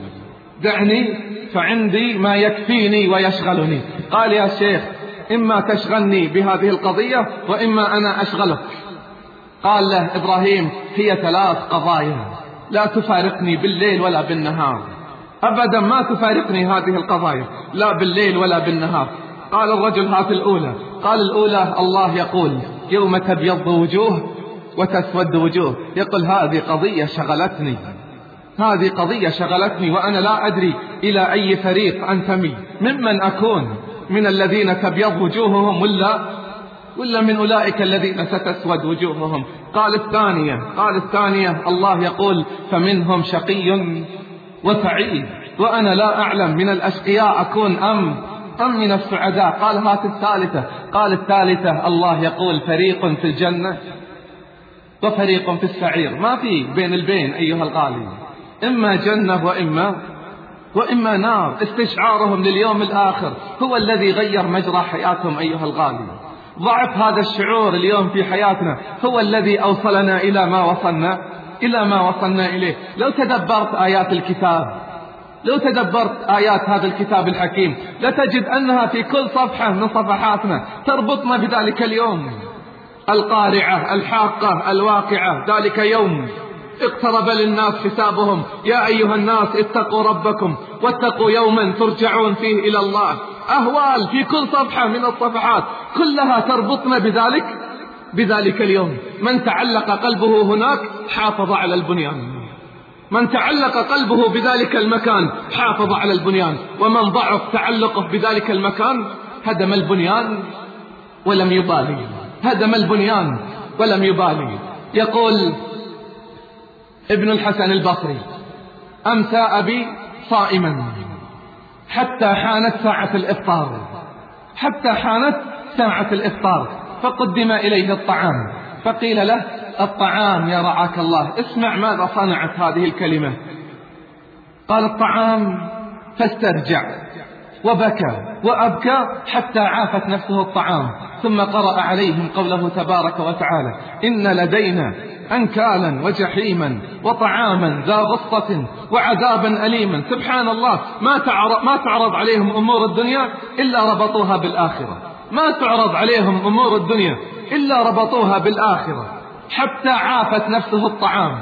دعني فعندي ما يكفيني ويشغلني. قال يا شيخ إما تشغلني بهذه القضية وإما أنا أشغلك. قال له إبراهيم هي ثلاث قضايا. لا تفارقني بالليل ولا بالنهار. أبدا ما تفارقني هذه القضايا. لا بالليل ولا بالنهار. قال الرجل هات الأولى. قال الأولى الله يقول يوم تبيض وجوه وتسود وجوه. يقول هذه قضية شغلتني. هذه قضية شغلتني وأنا لا أدري إلى أي فريق أنتمي ممن أكون من الذين تبيض وجوههم ولا ولا من أولئك الذين ستسود وجوههم. قال الثانية قال الثانية الله يقول فمنهم شقي وسعيد. وأنا لا أعلم من الأشقياء أكون أم أم من السعداء؟ قال هات الثالثة. قال الثالثة الله يقول فريق في الجنة وفريق في السعير. ما في بين البين أيها الغالي. إما جنة وإما وإما نار. استشعارهم لليوم الآخر. هو الذي غير مجرى حياتهم أيها الغالي. ضعف هذا الشعور اليوم في حياتنا. هو الذي أوصلنا إلى ما وصلنا إلى ما وصلنا إليه. لو تدبرت آيات الكتاب لو تدبرت آيات هذا الكتاب الحكيم لتجد أنها في كل صفحة من صفحاتنا تربطنا بذلك اليوم. القارعة الحاقة الواقعة ذلك يوم اقترب للناس حسابهم. يا أيها الناس اتقوا ربكم واتقوا يوما ترجعون فيه إلى الله. أهوال في كل صفحة من الصفحات كلها تربطنا بذلك بذلك اليوم. من تعلق قلبه هناك حافظ على البنيان. من تعلق قلبه بذلك المكان حافظ على البنيان. ومن ضعف تعلقه بذلك المكان هدم البنيان ولم يبالي. هدم البنيان ولم يبالي. يقول ابن الحسن البصري أمسى أبي صائما حتى حانت ساعة الإفطار. حتى حانت ساعة الإفطار فقدم إليه الطعام. فقيل له الطعام يا رعاك الله. اسمع ماذا صنعت هذه الكلمة. قال الطعام فاسترجع وبكى وأبكى حتى عافت نفسه الطعام ثم قرأ عليهم قوله تبارك وتعالى إن لدينا أنكالا وجحيما وطعاما ذا غصة وعذابا أليما. سبحان الله ما تعرض, ما تعرض عليهم أمور الدنيا إلا ربطوها بالآخرة. ما تعرض عليهم أمور الدنيا إلا ربطوها بالآخرة حتى عافت نفسه الطعام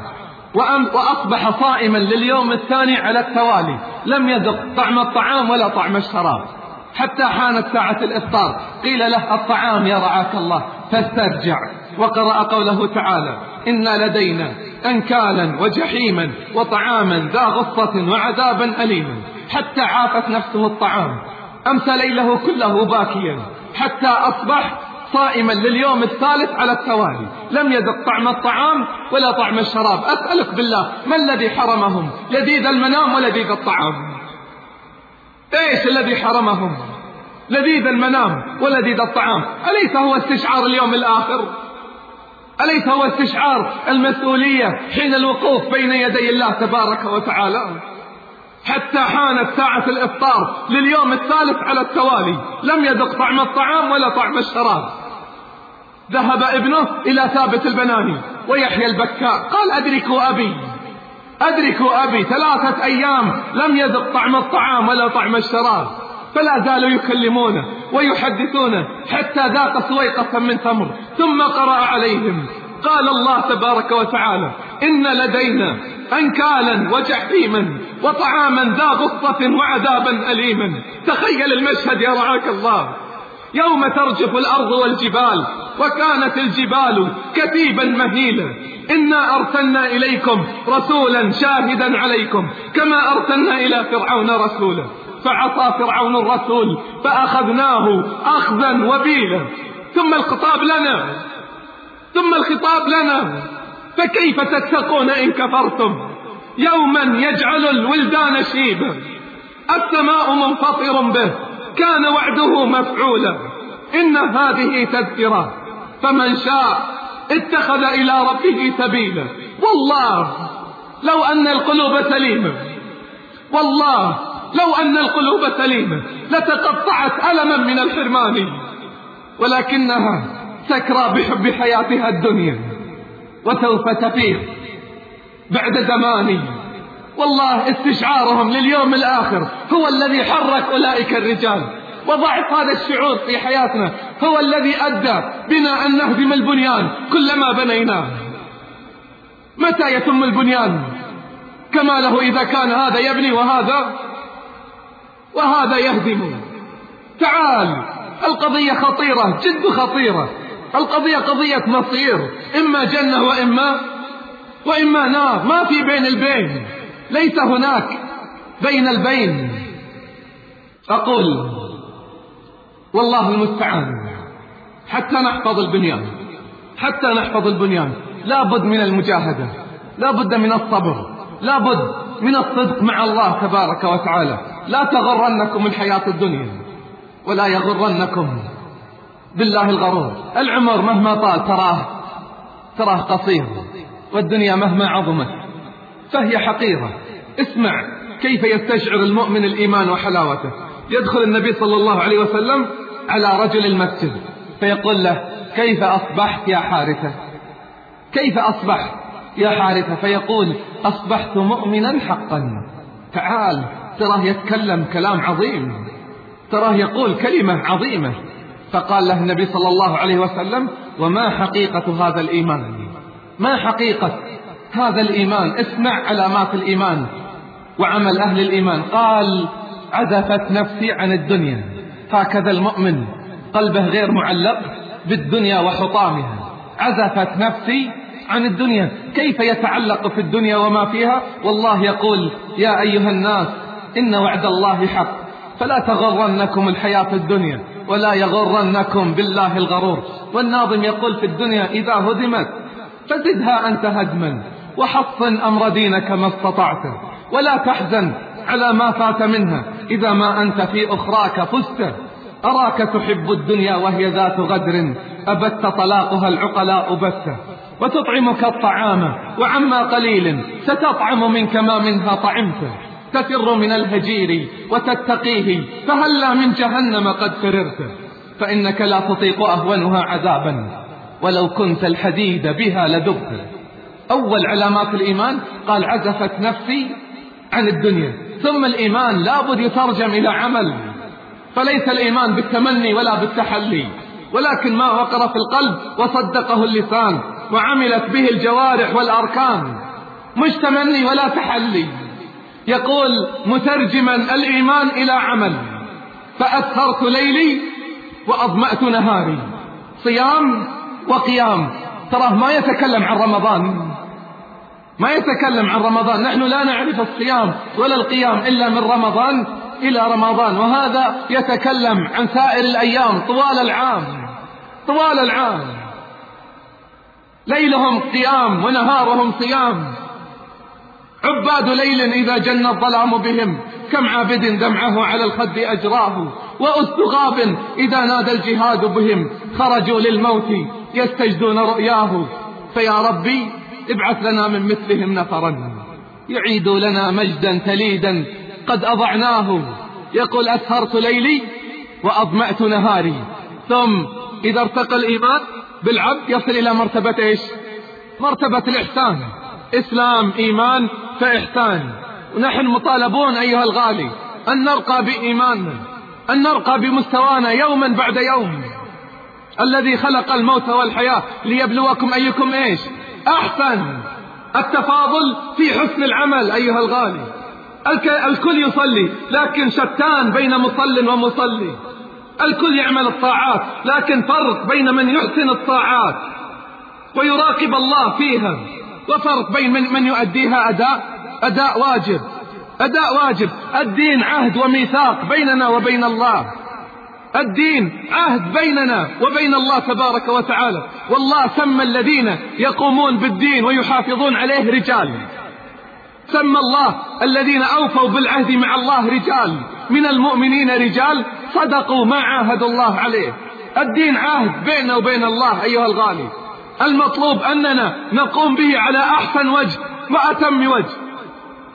وأصبح صائما لليوم الثاني على التوالي لم يذق طعم الطعام ولا طعم الشراب. حتى حانت ساعة الإفطار قيل له الطعام يا رعاك الله فاسترجع وقرأ قوله تعالى إن لدينا أنكالا وجحيما وطعاما ذا غصة وعذابا أليما حتى عافت نفسه الطعام أمسى ليله كله باكيا حتى أصبح صائما لليوم الثالث على التوالي. لم يذق طعم الطعام ولا طعم الشراب. أسألك بالله ما الذي حرمهم؟ لذيذ المنام ولذيذ الطعام. إيش الذي حرمهم؟ لذيذ المنام ولذيذ الطعام. أليس هو استشعار اليوم الآخر؟ أليس هو استشعار المسؤولية حين الوقوف بين يدي الله تبارك وتعالى؟ حتى حانت ساعة الإفطار لليوم الثالث على التوالي. لم يذق طعم الطعام ولا طعم الشراب. ذهب ابنه إلى ثابت البناني ويحيى البكاء. قال أدركوا أبي. أدركوا أبي. ثلاثة أيام لم يذق طعم الطعام ولا طعم الشراب. فلا زالوا يكلمونه ويحدثونه حتى ذاق سويقة من تمر. ثم قرأ عليهم. قال الله تبارك وتعالى إن لدينا أنكالا وجحيما وطعاما ذا غصة وعذابا أليما. تخيل المشهد يا رعاك الله. يوم ترجف الأرض والجبال وكانت الجبال كثيبا مهيلا. إنا أرسلنا إليكم رسولا شاهدا عليكم كما أرسلنا إلى فرعون رسولا. فعصى فرعون الرسول فأخذناه أخذا وبيلا. ثم الخطاب لنا. ثم الخطاب لنا. فكيف تتقون إن كفرتم؟ يوما يجعل الولدان شيبا السماء منفطر به. كان وعده مفعولا. إن هذه تذكرة. فمن شاء اتخذ إلى ربه سبيلا. والله لو أن القلوب سليمة. والله لو أن القلوب سليمة. لتقطعت ألما من الحرمان. ولكنها سكرى بحب حياتها الدنيا. وسوف تفيق بعد زمان. والله استشعارهم لليوم الآخر هو الذي حرك أولئك الرجال. وضعف هذا الشعور في حياتنا هو الذي أدى بنا أن نهدم البنيان كلما بنيناه. متى يتم البنيان؟ كما له إذا كان هذا يبني وهذا وهذا يهدم تعال القضية خطيرة جد خطيرة. القضية قضية مصير إما جنة وإما وإما نار ما في بين البين ليس هناك بين البين. أقول والله المستعان حتى نحفظ البنيان حتى نحفظ البنيان. لا بد من المجاهدة لا بد من الصبر لا بد من الصدق مع الله تبارك وتعالى. لا تغرنكم الحياة الدنيا ولا يغرنكم بالله الغرور. العمر مهما طال تراه تراه قصير والدنيا مهما عظمت فهي حقيرة. اسمع كيف يستشعر المؤمن الإيمان وحلاوته. يدخل النبي صلى الله عليه وسلم على رجل المسجد فيقول له كيف أصبحت يا حارثة؟ كيف أصبحت يا حارثة؟ فيقول أصبحت مؤمنا حقا. تعال تراه يتكلم كلام عظيم تراه يقول كلمة عظيمة. فقال له النبي صلى الله عليه وسلم وما حقيقة هذا الإيمان؟ ما حقيقة هذا الإيمان؟ اسمع علامات الإيمان وعمل أهل الإيمان. قال عزفت نفسي عن الدنيا هكذا المؤمن قلبه غير معلق بالدنيا وحطامها. عزفت نفسي عن الدنيا كيف يتعلق في الدنيا وما فيها؟ والله يقول يا أيها الناس إن وعد الله حق فلا تغرنكم الحياة الدنيا. ولا يغرنكم بالله الغرور. والناظم يقول في الدنيا إذا هدمت فزدها أنت هدما وحصن أمر دينك ما استطعت. ولا تحزن على ما فات منها. إذا ما أنت في أخراك فزت. أراك تحب الدنيا وهي ذات غدر. أبت طلاقها العقلاء بت. وتطعمك الطعام وعما قليل. ستطعم منك ما منها طعمت. تفر من الهجير وتتقيه فهلا من جهنم قد فررت؟ فإنك لا تطيق أهونها عذابا ولو كنت الحديد بها لدبت أول علامات الإيمان قال عزفت نفسي عن الدنيا ثم الإيمان لابد يترجم إلى عمل. فليس الإيمان بالتمني ولا بالتحلي ولكن ما وقر في القلب وصدقه اللسان وعملت به الجوارح والأركان. مش تمني ولا تحلي. يقول مترجما الإيمان إلى عمل فأسهرت ليلي وأظمأت نهاري. صيام وقيام. تراه ما يتكلم عن رمضان. ما يتكلم عن رمضان. نحن لا نعرف الصيام ولا القيام إلا من رمضان إلى رمضان وهذا يتكلم عن سائر الأيام طوال العام. طوال العام. ليلهم قيام ونهارهم صيام. عباد ليل إذا جن الظلام بهم كم عابد دمعه على الخد أجراه وأس غاب إذا نادى الجهاد بهم خرجوا للموت يستجدون رؤياه. فيا ربي ابعث لنا من مثلهم نفرا. يعيدوا لنا مجدا تليدا قد أضعناه. يقول أسهرت ليلي وأظمأت نهاري. ثم إذا ارتقى الإيمان بالعبد يصل إلى مرتبة إيش؟ مرتبة الإحسان. إسلام إيمان فإحسان. ونحن مطالبون أيها الغالي أن نرقى بإيماننا أن نرقى بمستوانا يوما بعد يوم. الذي خلق الموت والحياة ليبلوكم أيكم إيش؟ أحسن. التفاضل في حسن العمل أيها الغالي. الكل يصلي لكن شتان بين مصل ومصلي. الكل يعمل الطاعات لكن فرق بين من يحسن الطاعات. ويراقب الله فيها. وفرق بين من, من يؤديها أداء أداء واجب. أداء واجب. الدين عهد وميثاق بيننا وبين الله. الدين عهد بيننا وبين الله تبارك وتعالى. والله سمى الذين يقومون بالدين ويحافظون عليه رجال. سمى الله الذين أوفوا بالعهد مع الله رجال. من المؤمنين رجال صدقوا ما عاهدوا الله عليه. الدين عهد بيننا وبين الله أيها الغالي. المطلوب أننا نقوم به على أحسن وجه وأتم وجه.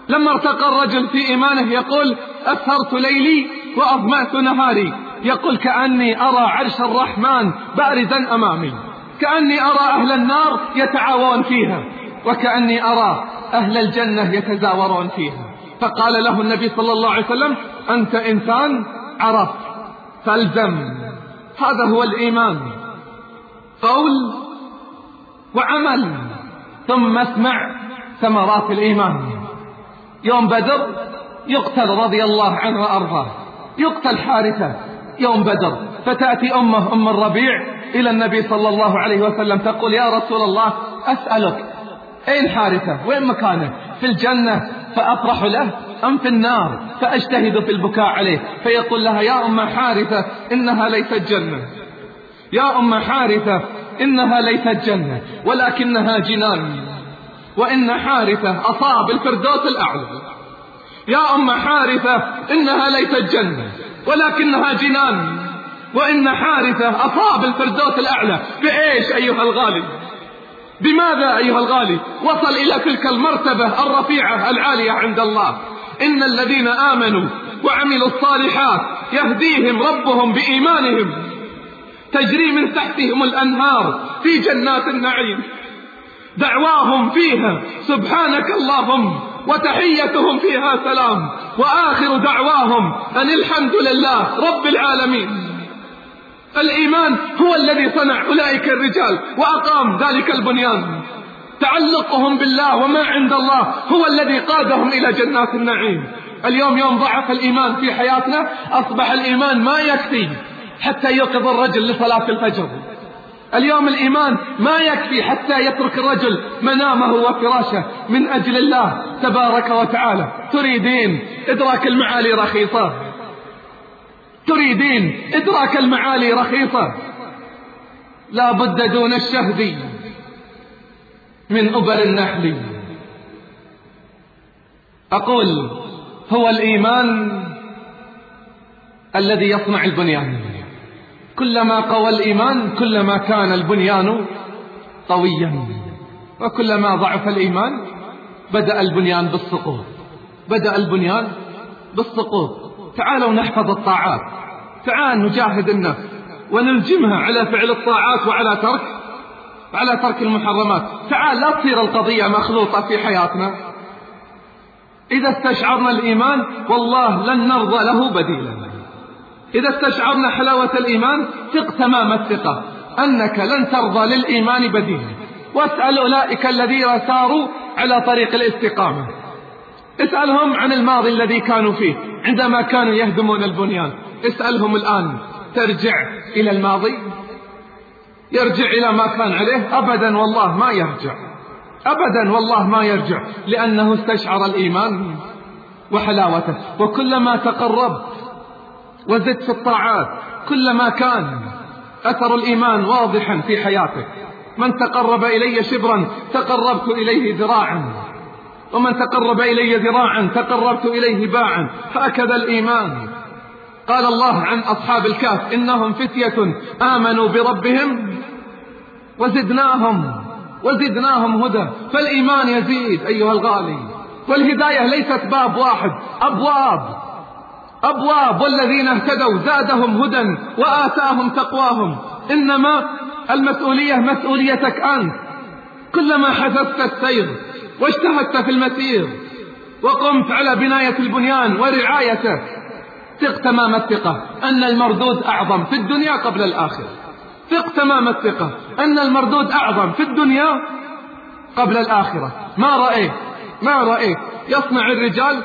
لما ارتقى الرجل في إيمانه يقول أسهرت ليلي وأظمأت نهاري. يقول كأني أرى عرش الرحمن بارزا أمامي. كأني أرى أهل النار يتعاون فيها. وكأني أرى أهل الجنة يتزاورون فيها. فقال له النبي صلى الله عليه وسلم أنت إنسان عرف فالزم. هذا هو الإيمان. قول وعمل ثم اسمع ثمرات الإيمان. يوم بدر يقتل رضي الله عنه وأرضاه. يقتل حارثة يوم بدر. فتأتي أمه أم الربيع إلى النبي صلى الله عليه وسلم تقول يا رسول الله أسألك أين حارثة؟ وين مكانه؟ في الجنة؟ فأفرح له أم في النار؟ فأجتهد في البكاء عليه فيقول لها يا أم حارثة إنها ليست جنة. يا أم حارثة إنها ليست جنة ولكنها جنان. وإن حارثة أصاب الفردوس الأعلى. يا أم حارثة إنها ليست جنة ولكنها جنان. وإن حارثة أصاب الفردوس الأعلى بإيش أيها الغالي بماذا أيها الغالي وصل إلى تلك المرتبة الرفيعة العالية عند الله. إن الذين آمنوا وعملوا الصالحات يهديهم ربهم بإيمانهم. تجري من تحتهم الأنهار في جنات النعيم. دعواهم فيها سبحانك اللهم وتحيتهم فيها سلام. وآخر دعواهم أن الحمد لله رب العالمين. الإيمان هو الذي صنع أولئك الرجال وأقام ذلك البنيان. تعلقهم بالله وما عند الله هو الذي قادهم إلى جنات النعيم. اليوم يوم ضعف الإيمان في حياتنا أصبح الإيمان ما يكفي. حتى يوقظ الرجل لصلاة الفجر. اليوم الإيمان ما يكفي حتى يترك الرجل منامه وفراشه من أجل الله تبارك وتعالى. تريدين إدراك المعالي رخيصة؟ تريدين إدراك المعالي رخيصة؟ لا بد دون الشهد من أبر النحل. أقول هو الإيمان الذي يصنع البنيان. كلما قوى الإيمان كلما كان البنيان قويا وكلما ضعف الإيمان بدأ البنيان بالسقوط. بدأ البنيان بالسقوط. تعالوا نحفظ الطاعات. تعال نجاهد النفس ونلجمها على فعل الطاعات وعلى ترك وعلى ترك المحرمات. تعال لا تصير القضية مخلوطة في حياتنا. إذا استشعرنا الإيمان والله لن نرضى له بديلا. إذا استشعرنا حلاوة الإيمان ثق تمام الثقة. أنك لن ترضى للإيمان بديلا واسأل أولئك الذين ساروا على طريق الاستقامة. اسألهم عن الماضي الذي كانوا فيه عندما كانوا يهدمون البنيان. اسألهم الآن ترجع إلى الماضي؟ يرجع إلى ما كان عليه؟ أبدا والله ما يرجع. أبدا والله ما يرجع لأنه استشعر الإيمان وحلاوته. وكلما تقربت وزدت في الطاعات كلما كان أثر الإيمان واضحا في حياتك. من تقرب إلي شبرا تقربت إليه ذراعا. ومن تقرب إلي ذراعا تقربت إليه باعا. هكذا الإيمان. قال الله عن أصحاب الكهف إنهم فتية آمنوا بربهم وزدناهم وزدناهم هدى. فالإيمان يزيد أيها الغالي. والهداية ليست باب واحد أبواب. أبواب والذين اهتدوا زادهم هدى وآتاهم تقواهم. إنما المسؤولية مسؤوليتك أنت. كلما حثثت السير واجتهدت في المسير وقمت على بناية البنيان ورعايته ثق تمام الثقة أن المردود أعظم في الدنيا قبل الآخرة. ثق تمام الثقة أن المردود أعظم في الدنيا قبل الآخرة. ما رأيت؟ ما رأيت. يصنع الرجال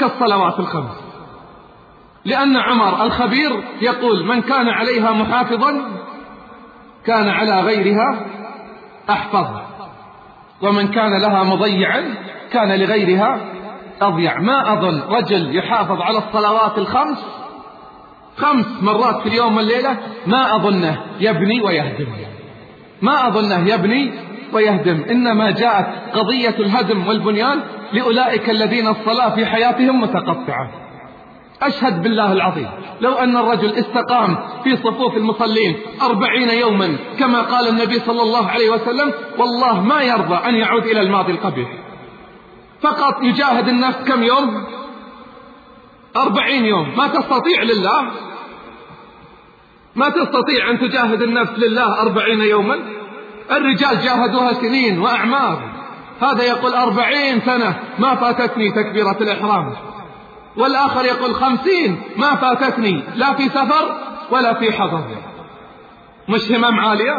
كالصلوات الخمس. لأن عمر الخبير يقول من كان عليها محافظا كان على غيرها أحفظ ومن كان لها مضيعا كان لغيرها أضيع. ما أظن رجل يحافظ على الصلوات الخمس خمس مرات في اليوم والليلة ما أظنه يبني ويهدم. ما أظنه يبني ويهدم. إنما جاءت قضية الهدم والبنيان لأولئك الذين الصلاة في حياتهم متقطعة. أشهد بالله العظيم. لو أن الرجل استقام في صفوف المصلين أربعين يوما كما قال النبي صلى الله عليه وسلم والله ما يرضى أن يعود إلى الماضي القبيح. فقط يجاهد النفس كم يوم؟ أربعين يوم. ما تستطيع لله؟ ما تستطيع أن تجاهد النفس لله أربعين يوما؟ الرجال جاهدوها سنين وأعمار. هذا يقول أربعين سنة ما فاتتني تكبيرة الإحرام. والآخر يقول خمسين ما فاتتني لا في سفر ولا في حضر. مش همم عالية؟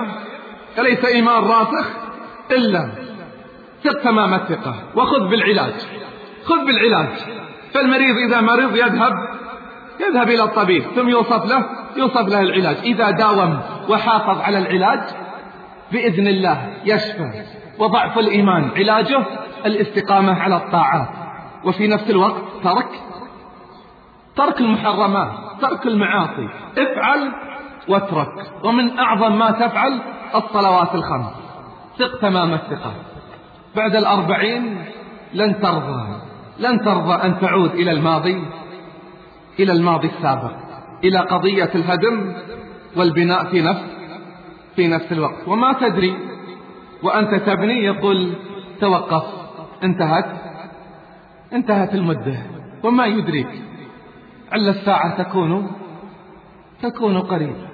أليس إيمان راسخ؟ إلا ثق تمام الثقة وخذ بالعلاج. خذ بالعلاج. فالمريض إذا مرض يذهب يذهب إلى الطبيب ثم يوصف له يوصف له العلاج. إذا داوم وحافظ على العلاج بإذن الله يشفى وضعف الإيمان. علاجه الاستقامة على الطاعات وفي نفس الوقت ترك ترك المحرمات ترك المعاصي. افعل واترك. ومن أعظم ما تفعل الصلوات الخمس. ثق تمام الثقة. بعد الأربعين لن ترضى لن ترضى أن تعود إلى الماضي إلى الماضي السابق إلى قضية الهدم والبناء في نفس في نفس الوقت. وما تدري وأنت تبني يقول توقف انتهت انتهت المدة. وما يدريك. عل الساعة تكون تكون قريبة.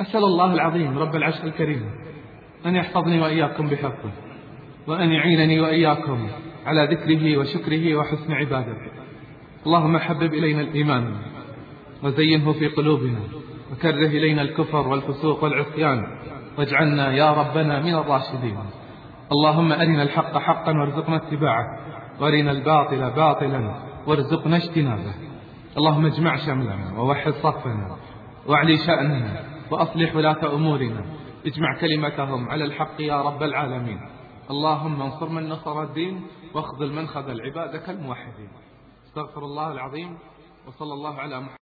أسأل الله العظيم رب العرش الكريم أن يحفظني وإياكم بحفظه وأن يعينني وإياكم على ذكره وشكره وحسن عبادته. اللهم حبب إلينا الإيمان وزينه في قلوبنا وكره إلينا الكفر والفسوق والعصيان واجعلنا يا ربنا من الراشدين. اللهم أرنا الحق حقا وارزقنا اتباعه وأرنا الباطل باطلا وارزقنا اجتنابه. اللهم اجمع شملنا ووحد صفنا واعلي شأننا وأصلح ولاة أمورنا. اجمع كلمتهم على الحق يا رب العالمين. اللهم انصر من نصر الدين واخذل من خذل عبادك الموحدين. استغفر الله العظيم وصلى الله على محمد.